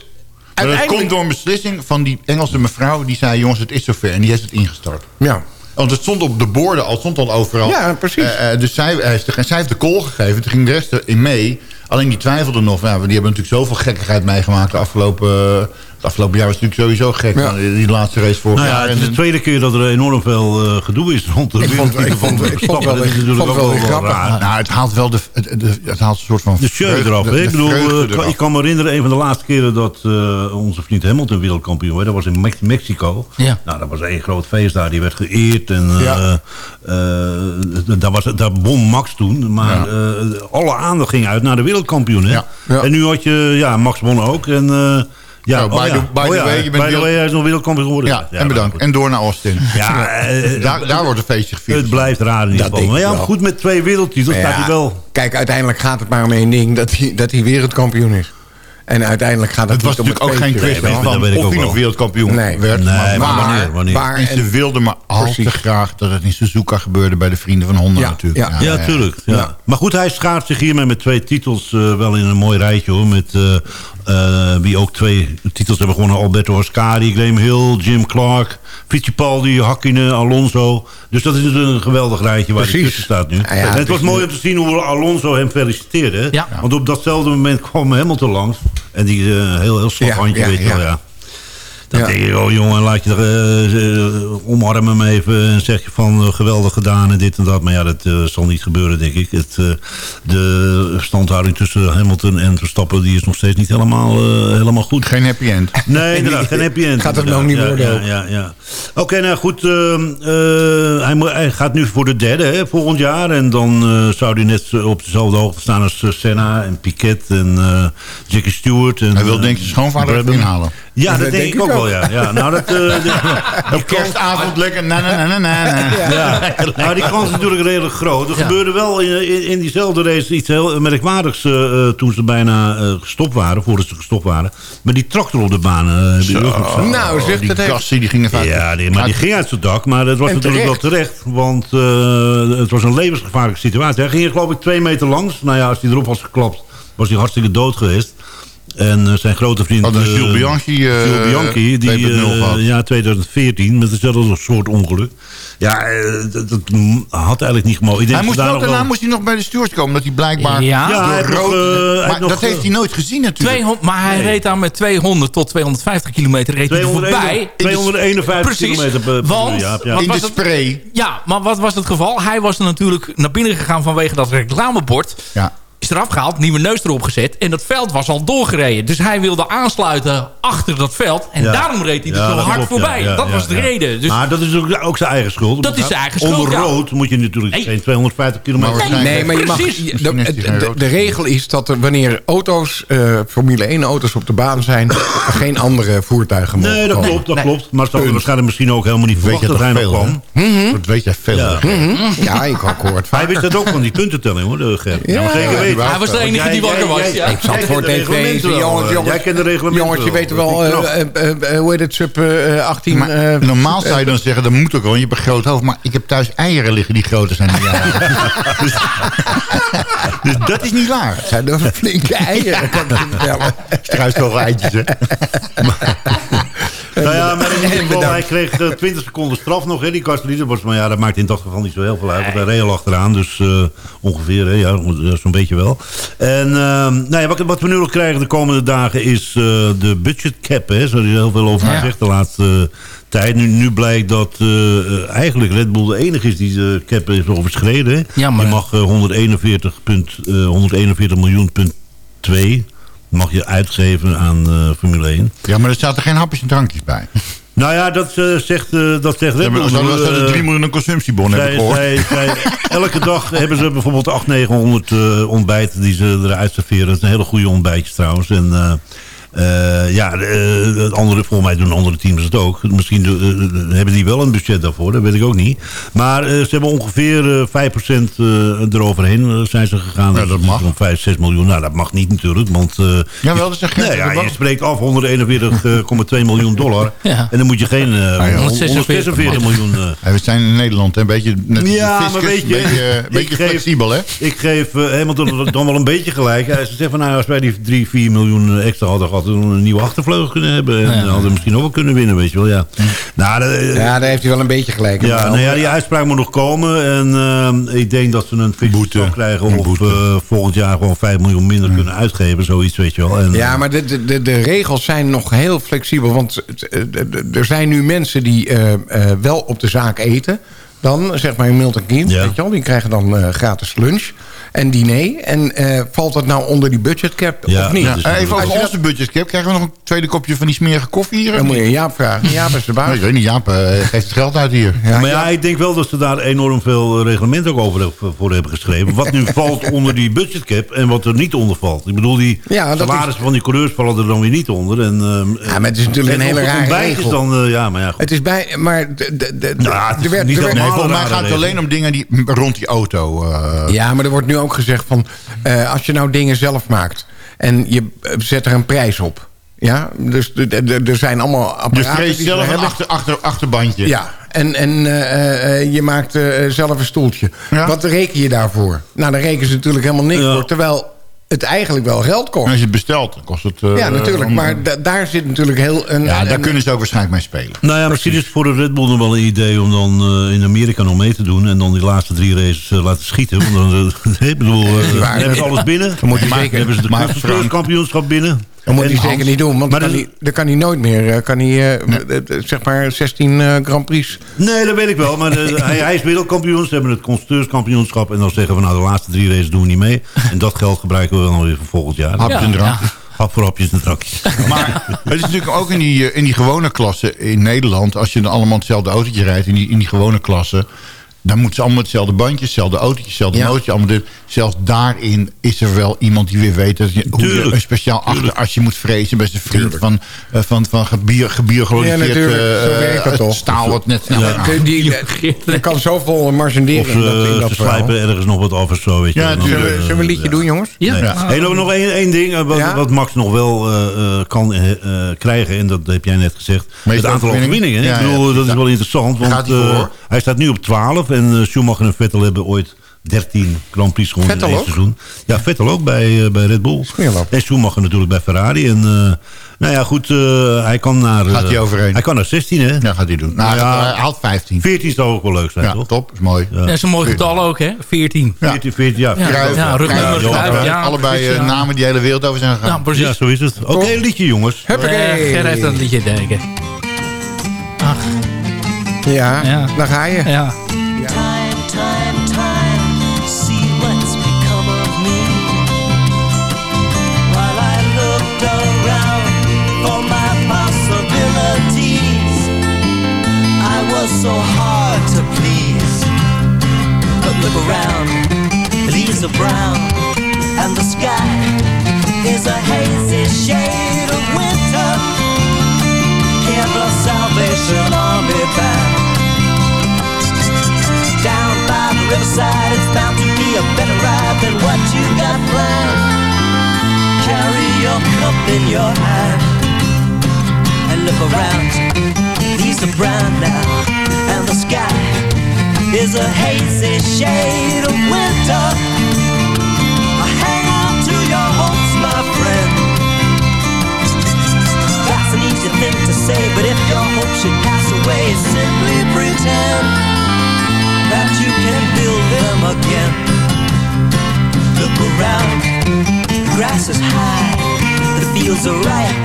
Dat uiteindelijk... komt door een beslissing van die Engelse mevrouw... die zei, jongens, het is zover. En die heeft het ingestart. Ja. Want het stond op de borden al, het stond al overal. Ja, precies. Eh, eh, dus zij, heeft de, zij heeft de call gegeven. Toen ging de rest erin mee. Alleen die twijfelde nog. Ja, die hebben natuurlijk zoveel gekkigheid meegemaakt. De afgelopen, het afgelopen jaar was het natuurlijk sowieso gek. Ja. Die, laatste race vorig Nou ja, jaar. het is de tweede keer dat er enorm veel eh, gedoe is rond de Ik vond- ik wereldtitel vond- van ik vond Verstappen. wel Dat is weer- natuurlijk vond ook wel wel weer grappig. raar. nou, het haalt wel de, het, de- het haalt een soort van... De show eraf. de- hè? de Ik bedoel, eh, ik kan- eraf. ik kan me herinneren, een van de laatste keren dat eh, onze vriend Hamilton wereldkampioen werd. Dat was in Mex- Mexico. Ja. Nou, dat was één groot feest daar. Die werd geëerd. En eh, Ja. eh, daar, was, daar won Max toen. Maar eh, alle aandacht ging uit naar de wereldkampioen. Hè? Ja. Ja. En nu had je, ja, Max won ook. En eh, Ja, Zo, by oh ja. the, by Oh the ja, way, by the way, hij is nog wereldkampioen geworden. Ja, en bedankt. En door naar Austin. Ja, [LAUGHS] eh, daar, daar wordt een feestje gevierd. Het blijft raar in ieder geval. Maar ja, goed met twee wereldtitels Ja, staat hij wel. Kijk, uiteindelijk gaat het maar om één ding. Dat hij, dat hij wereldkampioen is. En uiteindelijk gaat het, Het was natuurlijk ook geen kwestie van ik of ook hij nog wereldkampioen Nee. werd. Nee, maar Maar- wanneer? wanneer? waar- En ze wilden maar al te graag dat het in Suzuka gebeurde bij de Vrienden van Honda Ja, natuurlijk. ja. Ja, tuurlijk. Ja. Ja. Maar goed, hij schaart zich hiermee met twee titels eh, wel in een mooi rijtje hoor. Met eh, eh, wie ook twee titels hebben gewonnen. Alberto Ascari, Graham Hill, Jim Clark, Fittipaldi, Hakkinen, Alonso. Dus dat is een geweldig rijtje waar hij tussen staat nu. Ja, ja, en het het was mooi om te zien hoe Alonso hem feliciteerde. Ja. Want op datzelfde moment kwam Hamilton langs. En die eh, heel, heel slap Ja, handje, ja, weet je wel, ja. Ja. Dan Ja. denk je, oh jongen, laat je er, eh, eh, omarm hem even en zeg je van eh, geweldig gedaan en dit en dat. Maar ja, dat eh, zal niet gebeuren, denk ik. Het, eh, de standhouding tussen Hamilton en Verstappen die is nog steeds niet helemaal, helemaal goed. Geen happy end. Nee, [LAUGHS] inderdaad, geen happy end. Gaat het nog niet worden Ja, ja, ja. Oké, nou goed. ehm, eh, hij, moet- hij gaat nu voor de derde hè, volgend jaar. En dan eh, zou hij net op dezelfde hoogte staan als Senna en Piquet en eh, Jackie Stewart. En, Hij wil denk ik zijn schoonvader inhalen. Ja, dat denk, ik ook wel, ja. ja nou, dat, de- [LAUGHS] Op kerstavond lekker na na na na na. [LAUGHS] ja. Nou, die kans is natuurlijk redelijk groot. Er Ja. gebeurde wel in, in, in diezelfde race iets heel merkwaardigs... eh, eh, toen ze bijna eh, gestopt waren, voordat ze gestopt waren. Met die tractor op de baan. nog gezien? Nou, zegt Die gassie die ging. Ja, nee, maar die ging uit zijn dak. Maar het was En natuurlijk wel terecht. Want eh, het was een levensgevaarlijke situatie. Hij ging er geloof ik twee meter langs. Nou ja, als hij erop was geklapt, was hij hartstikke dood geweest. En eh, zijn grote vriend... We eh, Jules Bianchi, eh, Jules Bianchi, die 2.0 eh, gehad. ja, 2014, met hetzelfde soort ongeluk. Ja, eh, dat, dat had eigenlijk niet gemogen. Ik denk Hij moest dat daarna wel- moest hij nog bij de stewards komen. Dat hij blijkbaar Ja. Ja, door rood... maar nog, dat heeft hij nooit gezien natuurlijk. 200, maar hij reed daar met 200 tot 250 kilometer reed hij 201 voorbij. 251 Precies, kilometer per, want- uur, ja, ja. wat in was de het? spray. Ja, maar wat was het geval? Hij was er natuurlijk naar binnen gegaan vanwege dat reclamebord. Ja. Is eraf gehaald, nieuwe neus erop gezet. En dat veld was al doorgereden. Dus hij wilde aansluiten achter dat veld. En Ja. daarom reed hij er Ja, zo dat hard klopt, voorbij. ja, ja, dat ja, was de ja. reden. Dus maar dat is ook, ook zijn eigen schuld. Dat is zijn eigen schuld, Onder ja. rood moet je natuurlijk Nee. geen 250 kilometer... Waarschijnlijk- Nee, maar je mag, de, regel is dat er wanneer auto's, eh, Formule 1 auto's op de baan zijn... er geen andere voertuigen mogen Nee, dat komen. klopt, dat Nee. klopt. Maar ze hadden waarschijnlijk misschien ook helemaal niet Weet verwacht dat hij nog kwam. hè? Dat weet jij veel. Ja. hè? Ja, ik hoor het Hij wist dat ook van die puntentelling hoor, Gert. Ja, hij was de enige jij- die wakker jij- was. jij- ja. jij Ik zat voor tv, jongens, eh, jongens. Jij kent de reglementen Jongens, je weet wel, eh, eh, hoe heet het, sub eh, 18... Maar eh, normaal zou je dan zeggen, dat moet ook wel, je hebt een groot hoofd. Maar ik heb thuis eieren liggen die groter zijn dan jij. [LAUGHS] dus, dus dat is niet waar. zijn dat flinke eieren, vertellen. Struisvogeleitjes, hè? [LAUGHS] geval, hij kreeg eh, 20 seconden straf nog, hè, die Castelli. Dat was- Maar ja, dat maakt in dat geval niet zo heel veel uit. Want hij reed al achteraan, dus eh, ongeveer, hè, ja, zo'n beetje wel. En ehm, nou ja, wat, wat we nu nog krijgen de komende dagen is eh, de budget cap. Hè, zo is heel veel over Ja. gezegd de laatste eh, tijd. Nu, nu blijkt dat eh, eh, eigenlijk Red Bull de enige is die de cap heeft overschreden. hè. Ja, maar- Je mag eh, 141, punt, eh, 141 miljoen punt 2 mag je uitgeven aan eh, Formule 1. Ja, maar er zaten geen hapjes en drankjes bij. Nou ja, dat eh, zegt, eh, dat zegt hebben Bull. zouden Eh, ze 3 miljoen een consumptiebon hebben gehoord. zij, zij, elke dag [LAUGHS] hebben ze bijvoorbeeld 800, 900 eh, ontbijten die ze eruit serveren. Dat zijn hele goede ontbijtjes trouwens. En eh, eh, ja, de andere, volgens mij doen andere teams het ook. Misschien eh, hebben die wel een budget daarvoor, dat weet ik ook niet. Maar eh, ze hebben ongeveer eh 5% eh, eroverheen eh, zijn ze gegaan. Ja, dat mag. Om 5, 6 miljoen. Nou, dat mag niet natuurlijk. Want eh, Jawel, dat is een nee, ja, je spreekt af 141,2 miljoen dollar. [LAUGHS] Ja. En dan moet je geen eh, 146 miljoen... eh, Ja, we zijn in Nederland een beetje net Ja, maar weet je, een beetje, geef- flexibel, hè? Ik geef uh, Hamilton dan wel een beetje gelijk. Hij zegt van nou, als wij die 3, 4 miljoen extra hadden gehad, dan een nieuwe achtervleugel kunnen hebben. En Ja. hadden we misschien ook wel kunnen winnen, weet je wel. Ja, nou, de- Ja, daar heeft hij wel een beetje gelijk. in. ja, nou ja, die uitspraak moet nog komen. En eh, ik denk dat ze een fikse Boete. krijgen of boete. eh, volgend jaar gewoon 5 miljoen minder kunnen uitgeven. Zoiets, weet je wel. En, Ja, maar de, de, de, regels zijn nog heel flexibel. Want eh, eh, er zijn nu mensen die eh, eh, wel op de zaak eten. dan zeg maar Milton Keynes, weet je wel, die krijgen dan eh, gratis lunch en diner. En eh, valt dat nou onder die budgetcap of niet? Ja, eh, even Als over onze budgetcap. Krijgen we nog een tweede kopje van die smerige koffie hier? Dan moet je Jaap vragen. Jaap is de baas. Nee, ik weet niet, Jaap eh, geeft het geld uit hier. Ja, maar ja, ik denk wel dat ze daar enorm veel reglement ook over voor hebben geschreven. Wat nu [LAUGHS] valt onder die budgetcap en wat er niet onder valt. Ik bedoel, die Ja, salarissen van die coureurs vallen er dan weer niet onder. En, ehm, Ja, maar het is natuurlijk en een hele rare regel. Is dan, eh, ja, maar ja, goed. Het is bij, maar de, de, de, Ja, het is er werd, niet er werd- Nee, volgens mij gaat het alleen om dingen die rond die auto... eh, Ja, maar er wordt nu ook gezegd van... eh, als je nou dingen zelf maakt... en je eh, zet er een prijs op... Ja, dus de- de- de- er zijn allemaal je apparaten ze zelf een hebben. achter, achter, achterbandje. Ja, en, en eh, eh, je maakt eh, zelf een stoeltje. Ja. Wat reken je daarvoor? Nou, daar rekenen ze natuurlijk helemaal niks Ja. voor. Terwijl het eigenlijk wel geld En kost. als je het bestelt, dan kost het... eh, ja, natuurlijk. om- Maar da- daar zit natuurlijk heel... Een, Ja, daar een- kunnen ze ook waarschijnlijk mee spelen. Nou ja, misschien is het voor de Red Bull nog wel een idee om dan eh, in Amerika nog mee te doen. En dan die laatste drie races eh, laten schieten. Want dan, eh, [LAUGHS] ik bedoel, eh, dan hebben ze alles binnen. Dan moet hij Maar zeker- hebben ze de constructeurskampioenschap binnen. Dat moet En hij Hans- zeker niet doen. Want Maar dan kan, dat- hij, dan kan hij nooit meer... eh, Kan hij, eh, eh, zeg maar 16 eh, Grand Prix... Nee, dat weet ik wel. Maar [LAUGHS] hij, hij is wereldkampioen. Ze hebben het constructeurskampioenschap. En dan zeggen we, nou, de laatste drie races doen we niet mee. [LAUGHS] En dat geld gebruiken we dan weer voor volgend jaar. Hapjes en drankjes. Hap voor hapjes en drankjes. [LAUGHS] Maar het is natuurlijk ook in die, in die gewone klasse in Nederland... als je dan allemaal hetzelfde autootje rijdt in die, in die gewone klasse... dan moeten ze allemaal hetzelfde bandje, hetzelfde autootje, hetzelfde Ja. motortje. Allemaal dit. Zelfs daarin is er wel iemand die weer weet... Dat je, hoe je een speciaal achteratje moet vrezen... bij zijn vriend van, eh, van, van gebier, Ja, eh, eh, staal... wat net snel. Die, die, er kan zoveel Of in dat, ze, slijpen ergens nog wat af of zo. Weet je. Ja. Zullen we, zullen we een liedje ja. doen, jongens? Ja. Nee. Hey, nog één, één ding wat, Ja? wat Max nog wel eh, eh, kan krijgen. En dat heb jij net gezegd. Meeste het aantal overwinningen. ik bedoel, dat is wel interessant. Want eh, hij staat nu op 12. En eh, Schumacher en Vettel hebben ooit 13 Grand Prix gewonnen in Vettel één ook? seizoen. Ja, Vettel ook bij, eh, bij Red Bull. Smeerlap. En Schumacher natuurlijk bij Ferrari. En eh, nou ja, goed. eh, hij kan naar... Gaat hij overheen? Hij kan naar 16, hè? Ja, gaat hij doen. Nou, Ja. hij haalt 15. 14 zou ook wel leuk zijn, Ja, toch? top. is mooi. Ja. Dat is een mooi getal ook, hè? 14. 14, 14, ja. Ja. Allebei Ja. namen die de hele wereld over zijn gegaan. Ja, precies. Ja, zo is het. Oké, liedje jongens. Huppakee. Ger heeft een liedje denken. Ach, Ja, Ja. daar ga je. ja. Time, time, time, see what's become of me. While I looked around for my possibilities, I was so hard to please. But look around, the leaves are brown, and the sky is a hazy shade of winter. Here the Salvation Army band. Riverside, it's bound to be a better ride than what you got planned. Carry your cup in your hand and look around. Leaves are brown now, and the sky is a hazy shade of winter. Hang on to your hopes, my friend. That's an easy thing to say, but if your hope should pass away, simply pretend that you can build them again. Look around, the grass is high, the fields are ripe.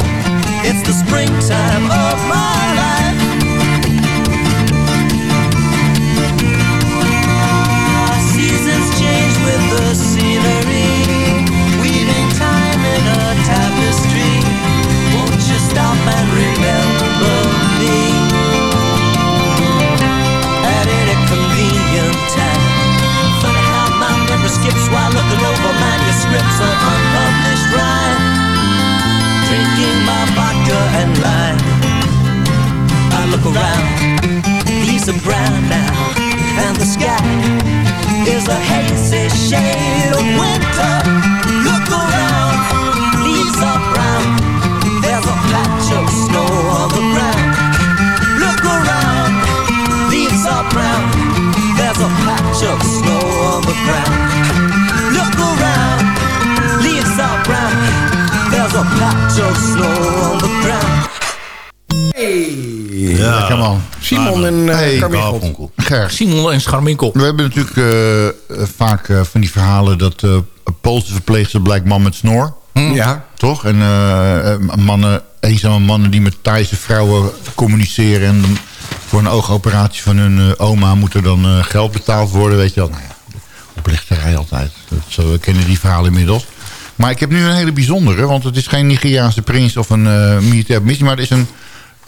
It's the springtime of my life. Simon en uh, Hey, Carmichael. Ger, Simon en Scharminkel. we hebben natuurlijk eh, eh, vaak eh, van die verhalen... dat eh een Poolse verpleegster blijkt man met snor. Ja, Toch? En mannen, eenzame mannen die met Thaise vrouwen communiceren... en voor een oogoperatie van hun eh, oma moet er dan eh, geld betaald worden, weet je wel. Nou ja, oplichterij altijd. Dat, zo, we kennen die verhalen inmiddels. Maar ik heb nu een hele bijzondere, want het is geen Nigeriaanse prins of een eh militair missie, maar het is een,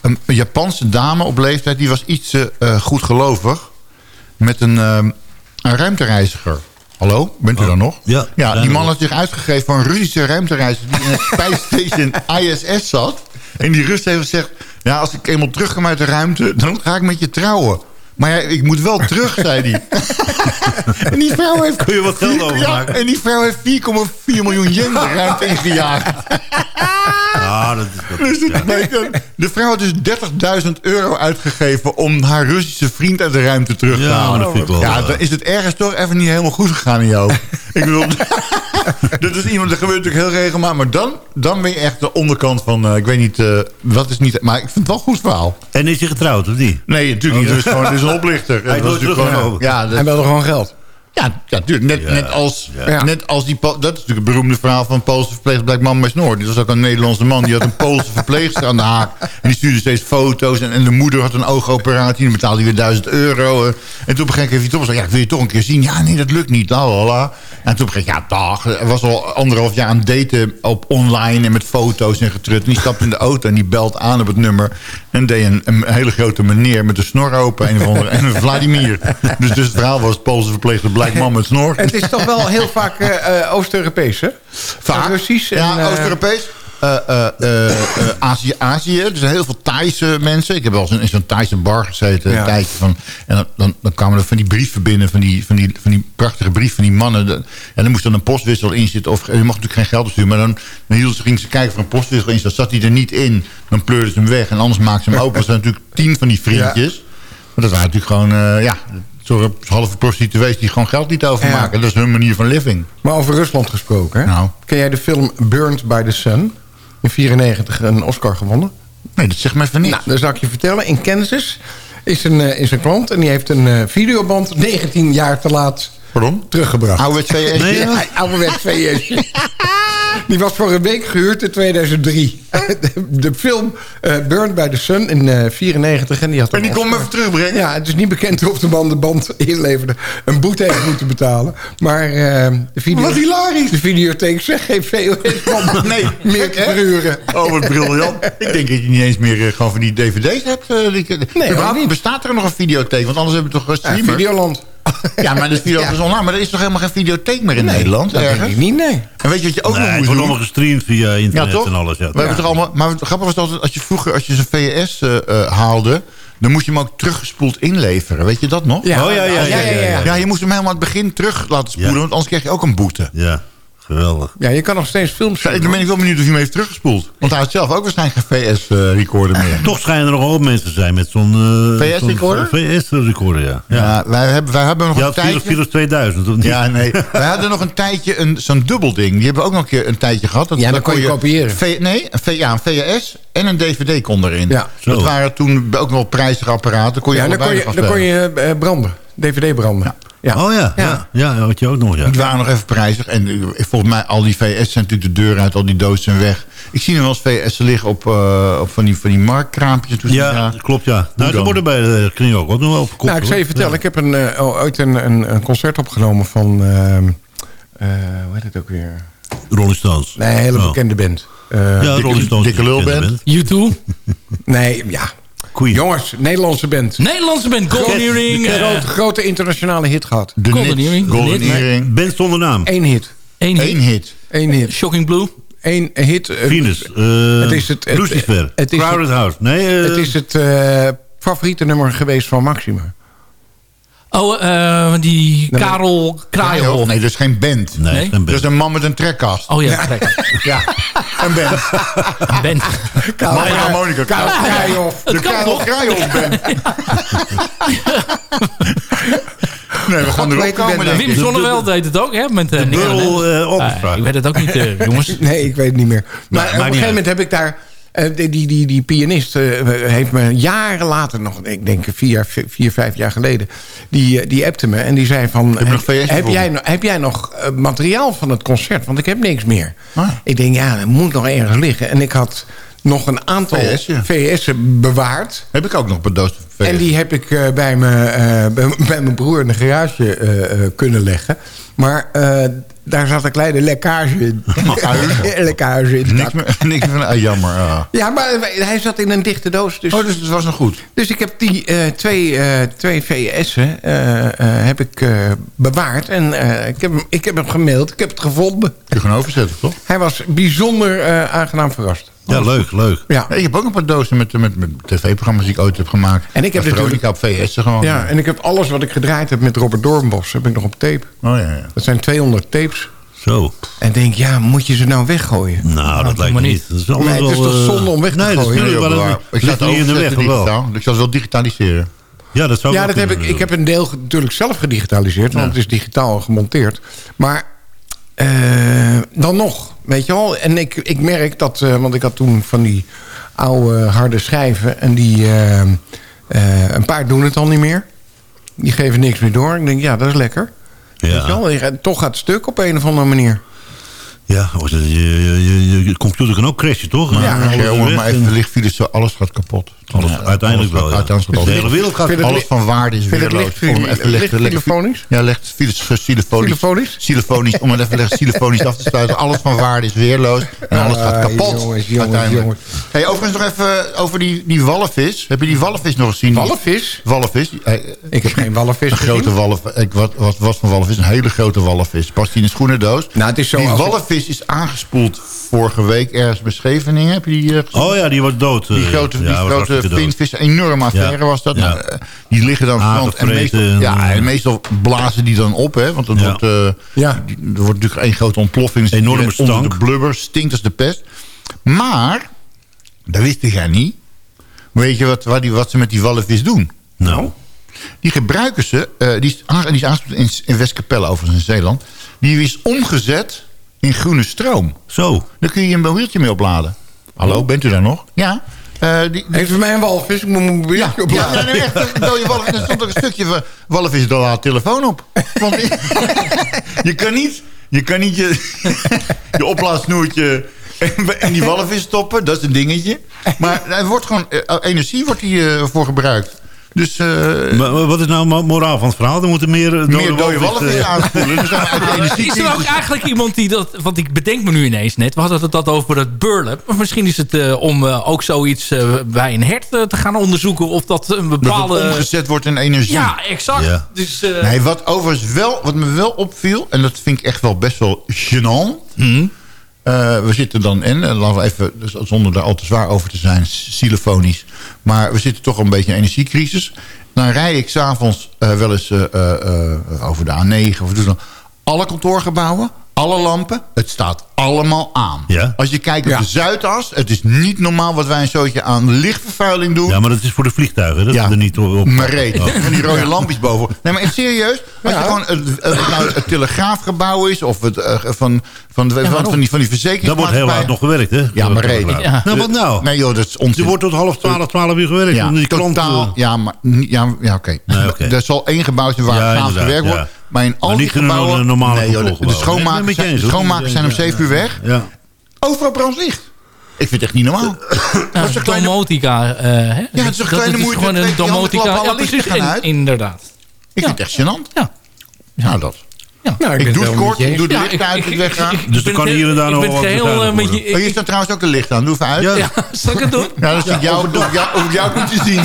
een Japanse dame op leeftijd, die was iets eh, eh, goedgelovig met een, eh, een ruimtereiziger. Hallo, bent u Oh. daar nog? Ja, ja die man had zich uitgegeven voor een Russische ruimtereiziger... die in het [LAUGHS] Space Station ISS zat. En die Rus heeft gezegd... ja, als ik eenmaal terugkom uit de ruimte... dan ga ik met je trouwen. Maar ja, ik moet wel terug, zei hij. [LAUGHS] en die vrouw heeft... Kun je wat geld overmaken? Ja, en die vrouw heeft 4,4 miljoen yen de ruimte ingejaagd. [LAUGHS] Ah, dat is... Dat, Dus de vrouw had dus 30.000 euro uitgegeven... om haar Russische vriend uit de ruimte terug te Ja, halen. maar dat vind ik wel, Ja, dan is het ergens toch even niet helemaal goed gegaan in jou. [LAUGHS] ik bedoel... [LAUGHS] dat is iemand, dat gebeurt natuurlijk heel regelmatig. Maar dan, dan ben je echt de onderkant van... eh, ik weet niet, eh, wat is niet... Maar ik vind het wel een goed verhaal. En is hij getrouwd, of niet? Nee, natuurlijk niet. Het is gewoon het is een oplichter. [LAUGHS] Hij is gewoon- ja, dat, Hij wilde gewoon geld. Ja, ja, tuurlijk. Net, Ja, net, als, ja. net als die... Dat is natuurlijk het beroemde verhaal van een Poolse verpleegster Man met snor. Die was ook een Nederlandse man. Die had een Poolse [LAUGHS] verpleegster aan de haak. En die stuurde steeds foto's. En, en de moeder had een oogoperatie. En dan betaalde hij weer 1000 euro. En toen op een gegeven moment heeft hij toch gezegd... Ja, ik wil je toch een keer zien. Ja, nee, dat lukt niet. La, la, la. En toen op een gegeven moment... Ja, dag. Er was al anderhalf jaar aan het daten op online. En met foto's en getrut. En die stapt in de auto en die belt aan op het nummer. En deed een, een hele grote meneer met de snor open. Een of andere, en een Vladimir. [LAUGHS] Dus, dus het verhaal was... Poolse verpleegster Black Man met snor. Het is toch wel heel vaak eh, eh, Oost-Europees, hè? Vaak. Russisch. En, Ja, eh, Oost-Europees. Eh, eh, eh, eh, Azië, Azië. Er zijn heel veel Thaise mensen. Ik heb wel eens in, zo'n Thaise bar gezeten. Ja. Een tijdje van, en dan, dan, dan kwamen er van die brieven binnen. Van die, van die, van die prachtige brief van die mannen. De- En dan moest dan een postwissel in zitten. Of, je mocht natuurlijk geen geld besturen. Maar dan, dan hielden ze, gingen ze kijken of er een postwissel in zat. Zat die er niet in, dan pleurden ze hem weg. En anders maakten ze hem open. Er zijn natuurlijk tien van die vriendjes. Maar dat waren natuurlijk gewoon... ja, soort halve prostituees die gewoon geld niet overmaken. Dat is hun manier van living. Maar over Rusland gesproken, hè? Nou. Ken jij de film Burned by the Sun? In 94 een Oscar gewonnen. Nee, dat zegt me even niet. Nou, dan zal ik je vertellen. In Kansas is een, eh, is een klant en die heeft een eh, videoband 19 jaar te laat Pardon? teruggebracht. Ouderwets VS? Nee, ja. Ja, ouderwets VS. [LAUGHS] Die was voor een week gehuurd in 2003. De, [LAUGHS] de film eh Burned by the Sun in 1994. en die had En die kon Oscar. even terugbrengen? Ja, het is niet bekend of de man de band inleverde. Een boete heeft moeten betalen. Maar eh, de, video, Wat hilarisch. de videotheek zegt geen VOS-band [LAUGHS] Nee, meer te verhuren. [LAUGHS] Oh, wat briljant. Ik denk dat je niet eens meer eh, gewoon van die dvd's hebt. eh, Nee. Bestaat er nog een videotheek? Want anders hebben we toch een Ja, streamer? Videoland. Ja, maar dat is video [LAUGHS] Ja. is online. Maar er is toch helemaal geen videotheek meer in Nederland? Dat denk ik niet, nee. En weet je wat je ook Nee, nog moet wordt doen? allemaal gestreamd via Ja, internet toch? en alles. Ja. We hebben toch allemaal, maar het grappige was altijd, als je vroeger als je zo'n VS eh, eh, haalde... dan moest je hem ook teruggespoeld inleveren. Weet je dat nog? Ja. Oh, ja, ja, ja, ja, ja. Ja, je moest hem helemaal aan het begin terug laten spoelen... Ja. want anders kreeg je ook een boete. Ja, geweldig. Ja, je kan nog steeds films Ja, zien. dan ben ik wel benieuwd of hij hem heeft teruggespoeld. Want hij had zelf ook waarschijnlijk geen VS-recorder meer. [LAUGHS] Toch schijnen er nog wel mensen te zijn met zo'n... eh, VS-recorder? zo'n VS-recorder, ja. ja. Ja, wij hebben, wij hebben nog Je een had tijdje... Philips 2000, of niet? Ja, nee. [LAUGHS] Wij hadden nog een tijdje een, zo'n dubbelding. Die hebben we ook nog een keer een tijdje gehad. Dat, Ja, dan kon je kopiëren. V- nee, een, v, ja, een VHS en een DVD kon erin. Ja. Dat waren toen ook nog prijzige apparaten. Kon je Ja, dan kon je, nog dan kon afspelen. je eh, branden. DVD branden. Ja. Oh ja, ja. ja. ja had je ook nog, ja. Die waren nog even prijzig. En eh, volgens mij, al die VS zijn natuurlijk de deur uit. Al die doos zijn weg. Ik zie nog wel eens VS liggen op, eh, op van die, van die marktkraampjes. Ja, klopt, ja. Nou, ze worden bij de kring ook wat nog wel verkocht. Nou, ik zal je vertellen. Ik heb een, eh, oh, ooit een, een, een concert opgenomen van... ehm, eh, hoe heet het ook weer? Ja. Rolling Stones. Nee, een hele Oh. bekende band. Eh, Ja, Dikke- Rolling Stones. dikke bekende YouTube. [LAUGHS] Nee, ja. Queen. Jongens, Nederlandse band. Nederlandse band. Golden Earring. eh, Grote, grote internationale hit gehad. De Golden Earring. Golden. Earring. Band zonder naam. Eén hit. één Eén hit. hit. Eén hit. Shocking Blue. Eén hit. eh, Venus. eh het is het- het- Lucifer. het is Crowded House. Nee, Het is het eh, favoriete nummer geweest van Maxima. Oh, eh, die Nee, Karel Kraaienhof. Nee, dat is geen band. nee, nee. geen Dat is een man met een trekkast. Oh ja, kijk. [LAUGHS] Ja, een band. [LAUGHS] band. Karel Harmonica. Karel Kraaienhof. De Karel? Kraaienhof band. [LAUGHS] Nee, we gaan erop komen, Wim. Zonneveld deed het ook, hè? Met uh, Burl eh Orchestra. ik weet het ook niet, eh, jongens. Nee, ik weet het niet meer. Maar maakt op een gegeven moment heb ik daar... eh, die, die, die, die pianist eh, heeft me jaren later nog... Ik denk vier, vier vijf jaar geleden... Die, eh, die appte me en die zei van... VS heb, jij, nog- heb jij nog materiaal van het concert? Want ik heb niks meer. Ah. Ik denk, ja, dat moet nog ergens liggen. En ik had nog een aantal VS. VS'en bewaard. Heb ik ook nog VS. En die heb ik bij, me, eh, bij, mijn broer in de garage kunnen leggen. Maar eh, daar zat een kleine lekkage in. [LAUGHS] lekkage in. Niks, dak. meer, [LAUGHS] niks van, ah, jammer. ah. Ja, maar hij zat in een dichte doos. Dus, Oh, dus het was nog goed. dus ik heb die eh, twee, eh, twee VS'en eh, eh, heb ik, eh, bewaard. En eh, ik, heb hem, ik heb hem gemaild. Ik heb het gevonden. Je gewoon overzetten, toch? Hij was bijzonder eh, aangenaam verrast. Ja, leuk, leuk. Ja. Ja, ik heb ook een paar dozen met, met, met tv-programma's die ik ooit heb gemaakt. En ik heb natuurlijk- op VS gewoon. Ja, en ik heb alles wat ik gedraaid heb met Robert Doornbos... heb ik nog op tape. Oh ja, ja. Dat zijn 200 tapes. Zo. En denk, ja, moet je ze nou weggooien? Nou, dat lijkt me maar niet. Dat is, Nee, het is toch eh, zonde om weg te nee, dat is gooien? Heel een- waar. Ik zat niet in de weg, wel? Ik zal het wel digitaliseren. Ja, dat zou Ja, dat heb ik, ik heb een deel natuurlijk zelf gedigitaliseerd. Want het is digitaal gemonteerd. Maar eh, dan nog, weet je wel. En ik, ik merk dat... eh, want ik had toen van die oude harde schijven. En die... eh, eh, een paar doen het al niet meer. Die geven niks meer door. Ik denk, ja, dat is lekker. Weet je Ja, wel? Je gaat- Toch gaat het stuk op een of andere manier. ja oh, je, je, je, je computer kan ook crashen, toch? Maar Ja, maar en- even licht zo, alles gaat kapot. Alles, Ja, uiteindelijk alles wel, ja. uiteindelijk De alles- hele wereld gaat... Alles van waarde is Vind je het weerloos. licht- Om even licht licht- licht- telefonisch? Ja, legt. Telefonisch? Xylofonisch, om het even leggen, xylofonisch af te sluiten. Alles van waarde is weerloos. En alles gaat kapot. jongens, jongens, uiteindelijk. jongens. Hey, overigens nog even over die, die wallenvis. Heb je die wallenvis nog gezien? Wallenvis? Wallenvis. Hey, Ik heb geen wallenvis Een grote wallenvis. Ik, wat, wat was van wallenvis? Een hele grote wallenvis. Past die in een schoenendoos? Nou, het is zo die wallenvis is aangespoeld vorige week ergens bij Scheveningen. Heb je die eh, gezien? Oh ja, die was dood. Die eh, grote, die was grote vinvis, een enorme affaire Ja. was dat. Ja. Nou, eh, die liggen dan strand. En meestal, ja, en meestal blazen die dan op. Hè, want dan Ja. wordt, eh, Ja. die- er wordt natuurlijk één grote ontploffing. Enorme iedereen onder stank. de blubber, stinkt als de pest. Maar, dat wist jij niet. Weet je wat, wat, die, wat ze met die wallenvis doen? Nou, Die gebruiken ze, eh, die is, die is in, in Westkapelle overigens in Zeeland. Die is omgezet in groene stroom. zo. Daar kun je een mobieltje mee opladen. Hallo, bent u daar nog? Ja. Eh, die, die- Heeft voor mij een walvis? Ik moet mijn mobiel ja, nee, echt, dode walvis. Er stond ook een stukje van walvis, dan laat telefoon op. Want [LAUGHS] je kan niet, je, kan niet je, [LAUGHS] je oplaadsnoertje en die walvis stoppen. Dat is een dingetje. Maar er wordt gewoon, eh, energie wordt hier voor gebruikt. Dus eh, Maar wat is nou mo- moraal van het verhaal? Er moeten meer eh, meer dode walvis, walvis eh, aanspoelen. Dus [LAUGHS] Is er ook eigenlijk iemand die dat... Want ik bedenk me nu ineens net. We hadden het dat over het. Maar misschien is het eh, om eh, ook zoiets eh, bij een hert te gaan onderzoeken. Of dat een dat bepaalde... het omgezet wordt in energie. ja, exact. Ja. Dus, eh, Nee, wat overigens wel, wat me wel opviel, en dat vind ik echt wel best wel gênant. Mhm. Eh, we zitten dan in, en laten we even, dus zonder daar al te zwaar over te zijn, xylofonisch. Maar we zitten toch een beetje in een energiecrisis. Dan rij ik s'avonds uh, wel eens over de A9 of doe dan alle kantoorgebouwen, alle lampen, het staat allemaal aan. Ja. Als je kijkt op Ja. de Zuidas, het is niet normaal wat wij een zootje aan lichtvervuiling doen. Ja, maar dat is voor de vliegtuigen. Dat Ja. er niet op. Maar reet. Oh. Van die rode lampjes boven. Nee, maar echt serieus. Als Ja. je gewoon het, het, nou het telegraafgebouw is... of het, eh, van, van, van, van, die, van die verzekering. Dat wordt heel hard nog gewerkt, hè? Ja, maar reet. Ja. Nou, wat nou? Nee joh, dat is onzin. Er wordt tot half twaalf, twaalf uur gewerkt. ja, om die klant, ja, maar, ja, ja oké. Nee, oké. Er zal één gebouw zijn waar inderdaad, gewerkt wordt. Ja. Maar in al Maar die in een gebouwen... normale nee, joh, de, de schoonmakers, zijn, de schoonmakers zijn om Ja, zeven uur weg. Ja. Overal brandt licht. Ik vind het echt niet normaal. Nou, zo'n kleine- domotica. eh, hè? het is een kleine is moeite, gewoon een domotica. Ja, precies. in- uit. inderdaad. Ik vind het echt gênant. Ja. Nou, dat. Nou, Ik doe het kort, ik doe de lichten uit, ik wegga. Dus ben er kan hier en daar ik nog ben wat eh, met je... Oh, hier staat trouwens ook een licht aan. Doe even uit. Ja. Ja, zal ik het doen? Ja, dat is ik jou, of, jou, of ik jou moet je zien.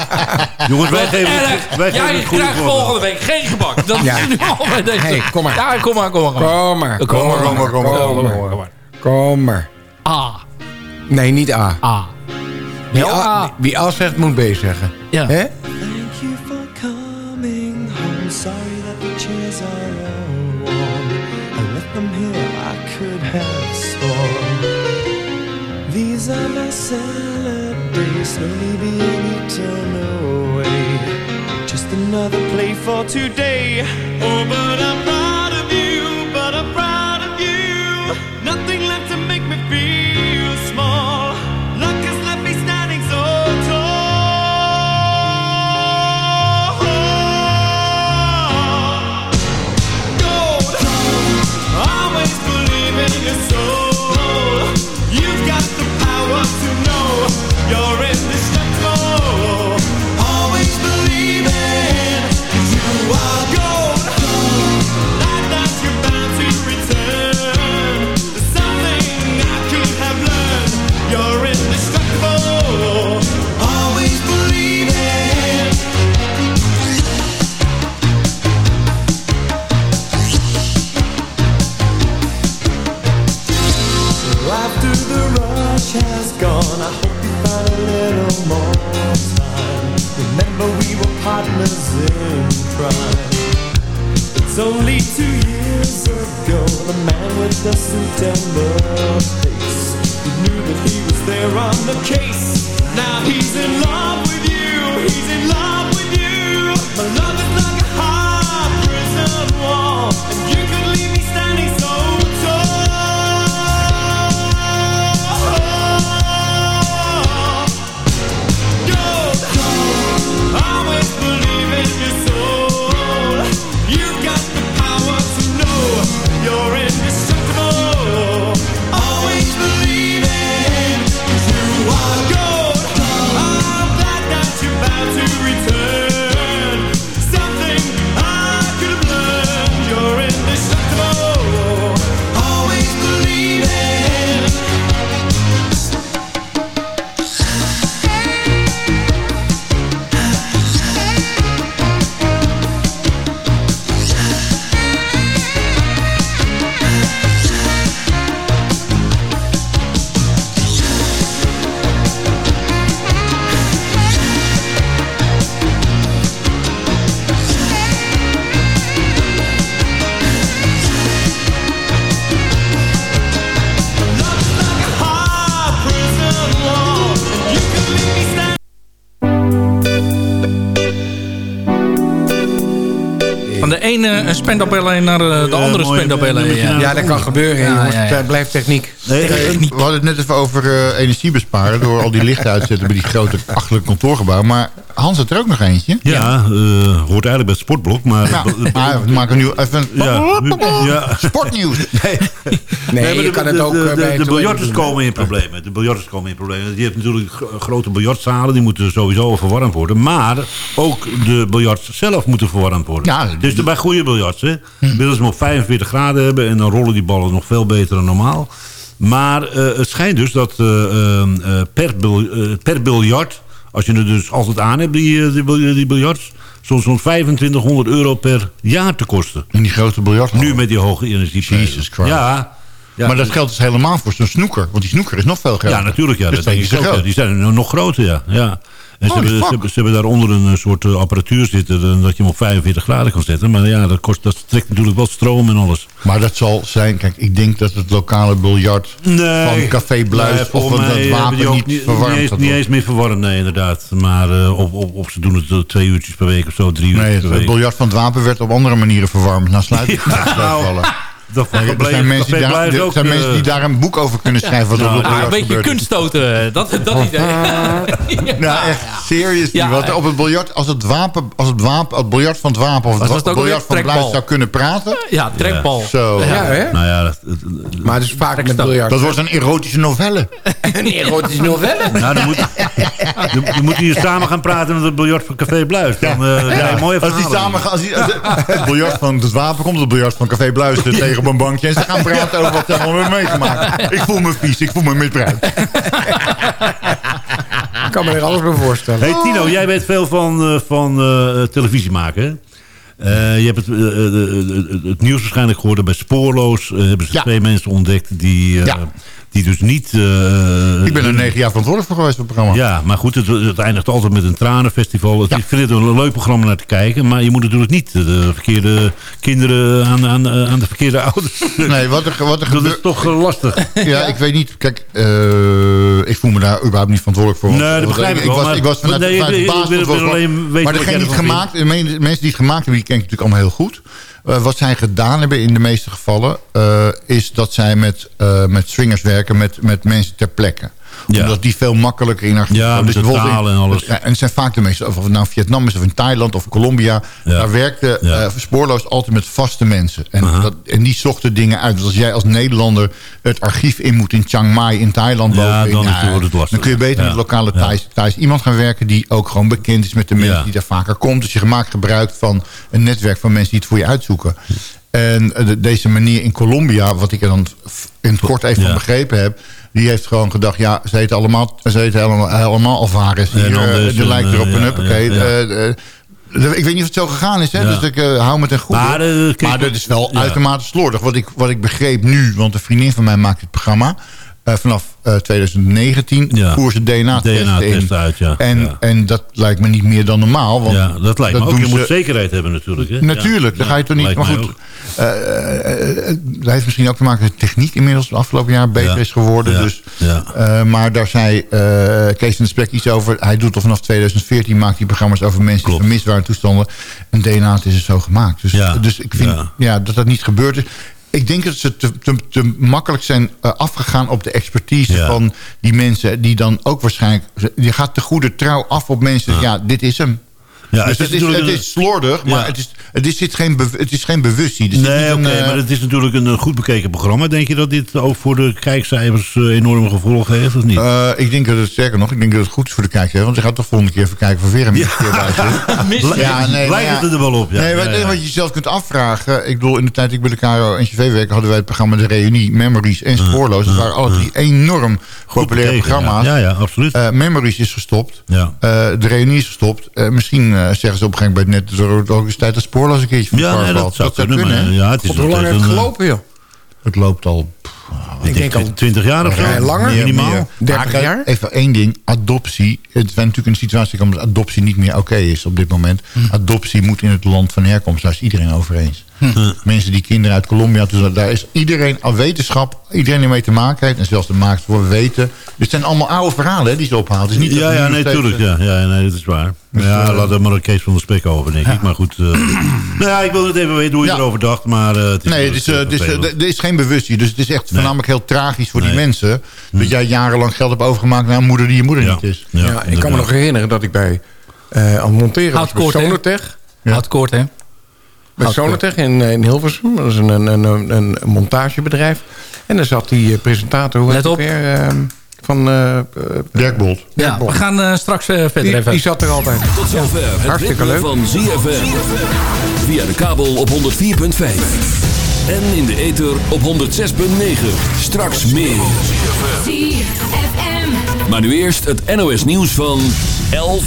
[LAUGHS] Jongens, wij geven het, wij geven het goede volgende week geen gebak. Dat Ja. is nu al bij deze. Hey, kom maar. Ja, kom maar, kom maar. Kom maar. Kom maar. Kom maar, kom maar, kom maar. A. Nee, niet A. A. Wie A, A. wie A zegt, moet B zeggen. Ja. Hè? Have sworn. These are my salad days, slowly being eaten away. Just another play for today. Oh, but I'm proud of you, but I'm proud of you. Nothing spendabelle naar eh, de andere mooi, spendabelle. Ja. Ja, dat kan gebeuren, Ja, jongens. ja, ja. Het blijft techniek. Nee, eh, we hadden het net even over eh, energie besparen... door al die lichten uit te zetten bij die grote achterlijke kantoorgebouw. Maar Hans had er ook nog eentje. Ja, eh, hoort eigenlijk bij het sportblok. Maar, Ja, maar we maken nu even een Ja, ja. sportnieuws. [LAUGHS] Nee, Nee, maar je de, kan het de- ook de, eh, de, bij de het biljarters toilet doen. komen in problemen. De biljarters komen in problemen. Die heeft natuurlijk gro- grote biljartzalen. Die moeten sowieso verwarmd worden. Maar ook de biljarts zelf moeten verwarmd worden. Ja, dus bij goede biljarts. Hè, willen ze hem op 45 graden hebben. En dan rollen die ballen nog veel beter dan normaal. Maar eh, het schijnt dus dat eh, eh, eh, per, bil- per biljart... Als je het dus altijd aan hebt, die, eh, die, die biljarts... zo'n zo'n 2500 euro per jaar te kosten. En die grote biljart. Nu met die hoge energieprijzen. Jesus Christ. Ja, ja, maar dat geldt dus helemaal voor zo'n snoeker. Want die snoeker is nog veel geld. ja, natuurlijk. Ja, Dus dat denk ik is te ook. Ja. groot. Die zijn nog- nog groter, ja. ja. En ze, hebben, ze, ze hebben daaronder een eh, soort eh, apparatuur zitten... eh, dat je hem op 45 graden kan zetten. Maar ja, dat, kost, dat trekt natuurlijk wel stroom en alles. Maar dat zal zijn... Kijk, ik denk dat het lokale biljart van Café Bluis... Nee, of van dat hebben wapen niet, niet, verwarmd niet, eens, niet eens meer verwarmd, nee, inderdaad. Maar eh, of, of, of ze doen het eh, twee uurtjes per week of zo, drie uurtjes Nee, per het biljart van het wapen werd op andere manieren verwarmd. Na sluiting [LAUGHS] Ja, nou. Dat Er gebleven- zijn, mensen die, Café daar, er ook, zijn eh, mensen die daar een boek over kunnen schrijven. Wat er nou, op een beetje kunststoten, dat, dat idee. [LAUGHS] Nou, echt, serieus. Ja, Want op het biljart, als het wapen, als het wapen, het biljart van het wapen of Was het, het ook biljart van? Bluis zou kunnen praten. Ja, trekbal. Zo. Ja, hè? Nou ja, dat, Maar het is vaak met biljart. Dat wordt een erotische novelle. [LAUGHS] een erotische novelle. Nou, dan moet, dan, dan moeten jullie samen gaan praten met het biljart van Café Bluis. Dan eh ja, Ja, mooie als die samen gaan, als die, als [LAUGHS] het biljart van het wapen komt, het biljart van Café Bluis er op een bankje. En ze gaan praten over wat ze allemaal hebben meegemaakt. Ik voel me vies, ik voel me misbruikt. Ik kan me er alles bij voorstellen. Hey Tino, jij weet veel van, eh, van eh, televisie maken, hè? Eh, je hebt het, het nieuws waarschijnlijk gehoord. Bij Spoorloos eh, hebben ze Ja. twee mensen ontdekt die, eh, Ja. Die dus niet... eh, Ik ben er negen jaar verantwoordelijk voor geweest op het programma. Ja, maar goed, het, het eindigt altijd met een tranenfestival. Het- Ik vind het een leuk programma naar te kijken. Maar je moet natuurlijk niet de verkeerde kinderen aan, aan, aan de verkeerde ouders. [LAUGHS] Nee, wat er, wat er Dat is toch eh, lastig. [LAUGHS] Ja, ik weet niet. Kijk, eh, ik voel me daar überhaupt niet verantwoordelijk voor. Nee, dat begrijp ik wel, was, maar- ik was vanuit, nee, ik- vanuit de ik baas verantwoordelijk. weten Maar degene die het gemaakt, de mensen die het gemaakt hebben, die ken ik natuurlijk allemaal heel goed. Eh, wat zij gedaan hebben in de meeste gevallen... eh, is dat zij met, eh, met swingers werken met, met mensen ter plekke. Ja. Omdat die veel makkelijker in Argentinië... Ja, taal in- en alles. Ja, en het zijn vaak de meeste... Of het nou Vietnam is of in Thailand of Colombia. Daar werkte Ja. eh, spoorloos altijd met vaste mensen. En, dat, en die zochten dingen uit. Dus als jij als Nederlander het archief in moet in Chiang Mai in Thailand... Ja, dan is het- wordt het lastig. Dan kun je beter met lokale. Thais, Thais iemand gaan werken... die ook gewoon bekend is met de mensen die daar vaker komt. Dus je maakt gebruik van een netwerk van mensen die het voor je uitzoeken. En de- deze manier in Colombia, wat ik er dan in het kort even Ja. van begrepen heb... die heeft gewoon gedacht, ja, ze heten allemaal, ze heten helemaal, allemaal Alvarez. Hier, anders, eh, die en, lijkt erop eh, een huppakee. Eh, ik weet niet of het zo gegaan is, hè? Ja. dus ik hou me ten goede. Maar, dat is wel ja. uitermate slordig. Wat ik, wat ik begreep nu, want een vriendin van mij maakt het programma... eh, vanaf eh, 2019 Ja. voeren ze DNA-testen DNA-test in. uit, ja. En, Ja. en dat lijkt me niet meer dan normaal. Want ja, dat lijkt me ook. Je moet ze- zekerheid hebben natuurlijk. Hè? Natuurlijk, dan ga je toch niet. Maar goed, eh, eh, eh, dat heeft misschien ook te maken met de techniek inmiddels de afgelopen jaar beter is geworden. Dus, Ja. eh, maar daar zei eh, Kees van de Spek iets over. Hij doet al vanaf 2014 maakt hij programma's over mensen die vermist waren toestanden. En DNA het is zo gemaakt. Dus, Ja. dus ik vind Ja. ja. dat dat niet gebeurd is. Ik denk dat ze te, te, te makkelijk zijn eh, afgegaan op de expertise Ja. van die mensen. Die dan ook waarschijnlijk... Je gaat te goede trouw af op mensen. Ja, dit is hem. Ja, dus het het is is, het is een- slordig, maar Ja. het, is, het, is, zit geen, het is geen bewustzijn. Zit Nee, oké, eh, maar het is natuurlijk een, eh, goed bekeken programma. Denk je dat dit ook voor de kijkcijfers eh, enorme gevolgen heeft, of niet? ik denk dat het, sterker nog, ik denk dat het goed is voor de kijker. Want je gaat toch volgende keer even kijken er weer een bij zit. [LAUGHS] Ja, nee, Lijkt het er wel op, ja. nee, Ja, wat, ja. wat je jezelf kunt afvragen. Ik bedoel, in de tijd dat ik bij de KRO en CV werkte... hadden wij het programma De Reunie, Memories en Spoorloos. Dat waren alle drie enorm populaire programma's. ja. Ja, ja, absoluut. Memories is gestopt. Ja. De Reunie is gestopt. Misschien zeggen ze op een gegeven moment bij net... ook eens tijd dat Spoorloos een keertje van de Ja, nee, dat zou kunnen, ja, het is God, hoe lang heeft het eh, gelopen, joh? Het loopt al... pff, Ik denk al 20 jaar of zo. Langer? Minimaal. meer. 30 Maar kijk, jaar? Even één ding. Adoptie. Het is natuurlijk een situatie dat adoptie niet meer oké is op dit moment. Hm. Adoptie moet in het land van herkomst. Daar is iedereen over eens. Hm. Mensen die kinderen uit Colombia... Dus daar is iedereen al wetenschap... Iedereen die mee te maken heeft. En zelfs de makers voor weten. Dit zijn allemaal oude verhalen hè, die ze ophaalt. Het is niet Ja, ja, nee, tuurlijk. Ja, ja, nee, dat is waar. Dus, ja, eh, laat er maar een Kees van de Spek over, denk ik. Maar goed. eh, [CLEARS THROAT] nou ja, ik wil het even weten hoe je Ja. erover dacht. Maar eh, het is Nee, het is, eh, het eh, er is geen bewustzijn. Dus het is echt voornamelijk heel tragisch voor die Nee. Hm. mensen. Dat jij jarenlang geld hebt overgemaakt naar een moeder die je moeder Ja. niet is. Ja, Ja, ik kan me nog herinneren dat ik bij eh, aan het monteren was bij? Sonotech. Houtkoord, hè? Bij Houtkoord. Sonotech in, eh, in Hilversum. Dat is een, een, een, een, montagebedrijf. En daar zat die eh, presentator, hoe Let heet op. weer, eh, van... eh, eh, Dirk Bolt. Ja, we gaan eh, straks eh, verder die, even. die zat er altijd. Tot zover het Hartstikke leuk. van ZFM. Via de kabel op 104.5. En in de ether op 106.9. Straks meer. ZFM. Maar nu eerst het NOS nieuws van 11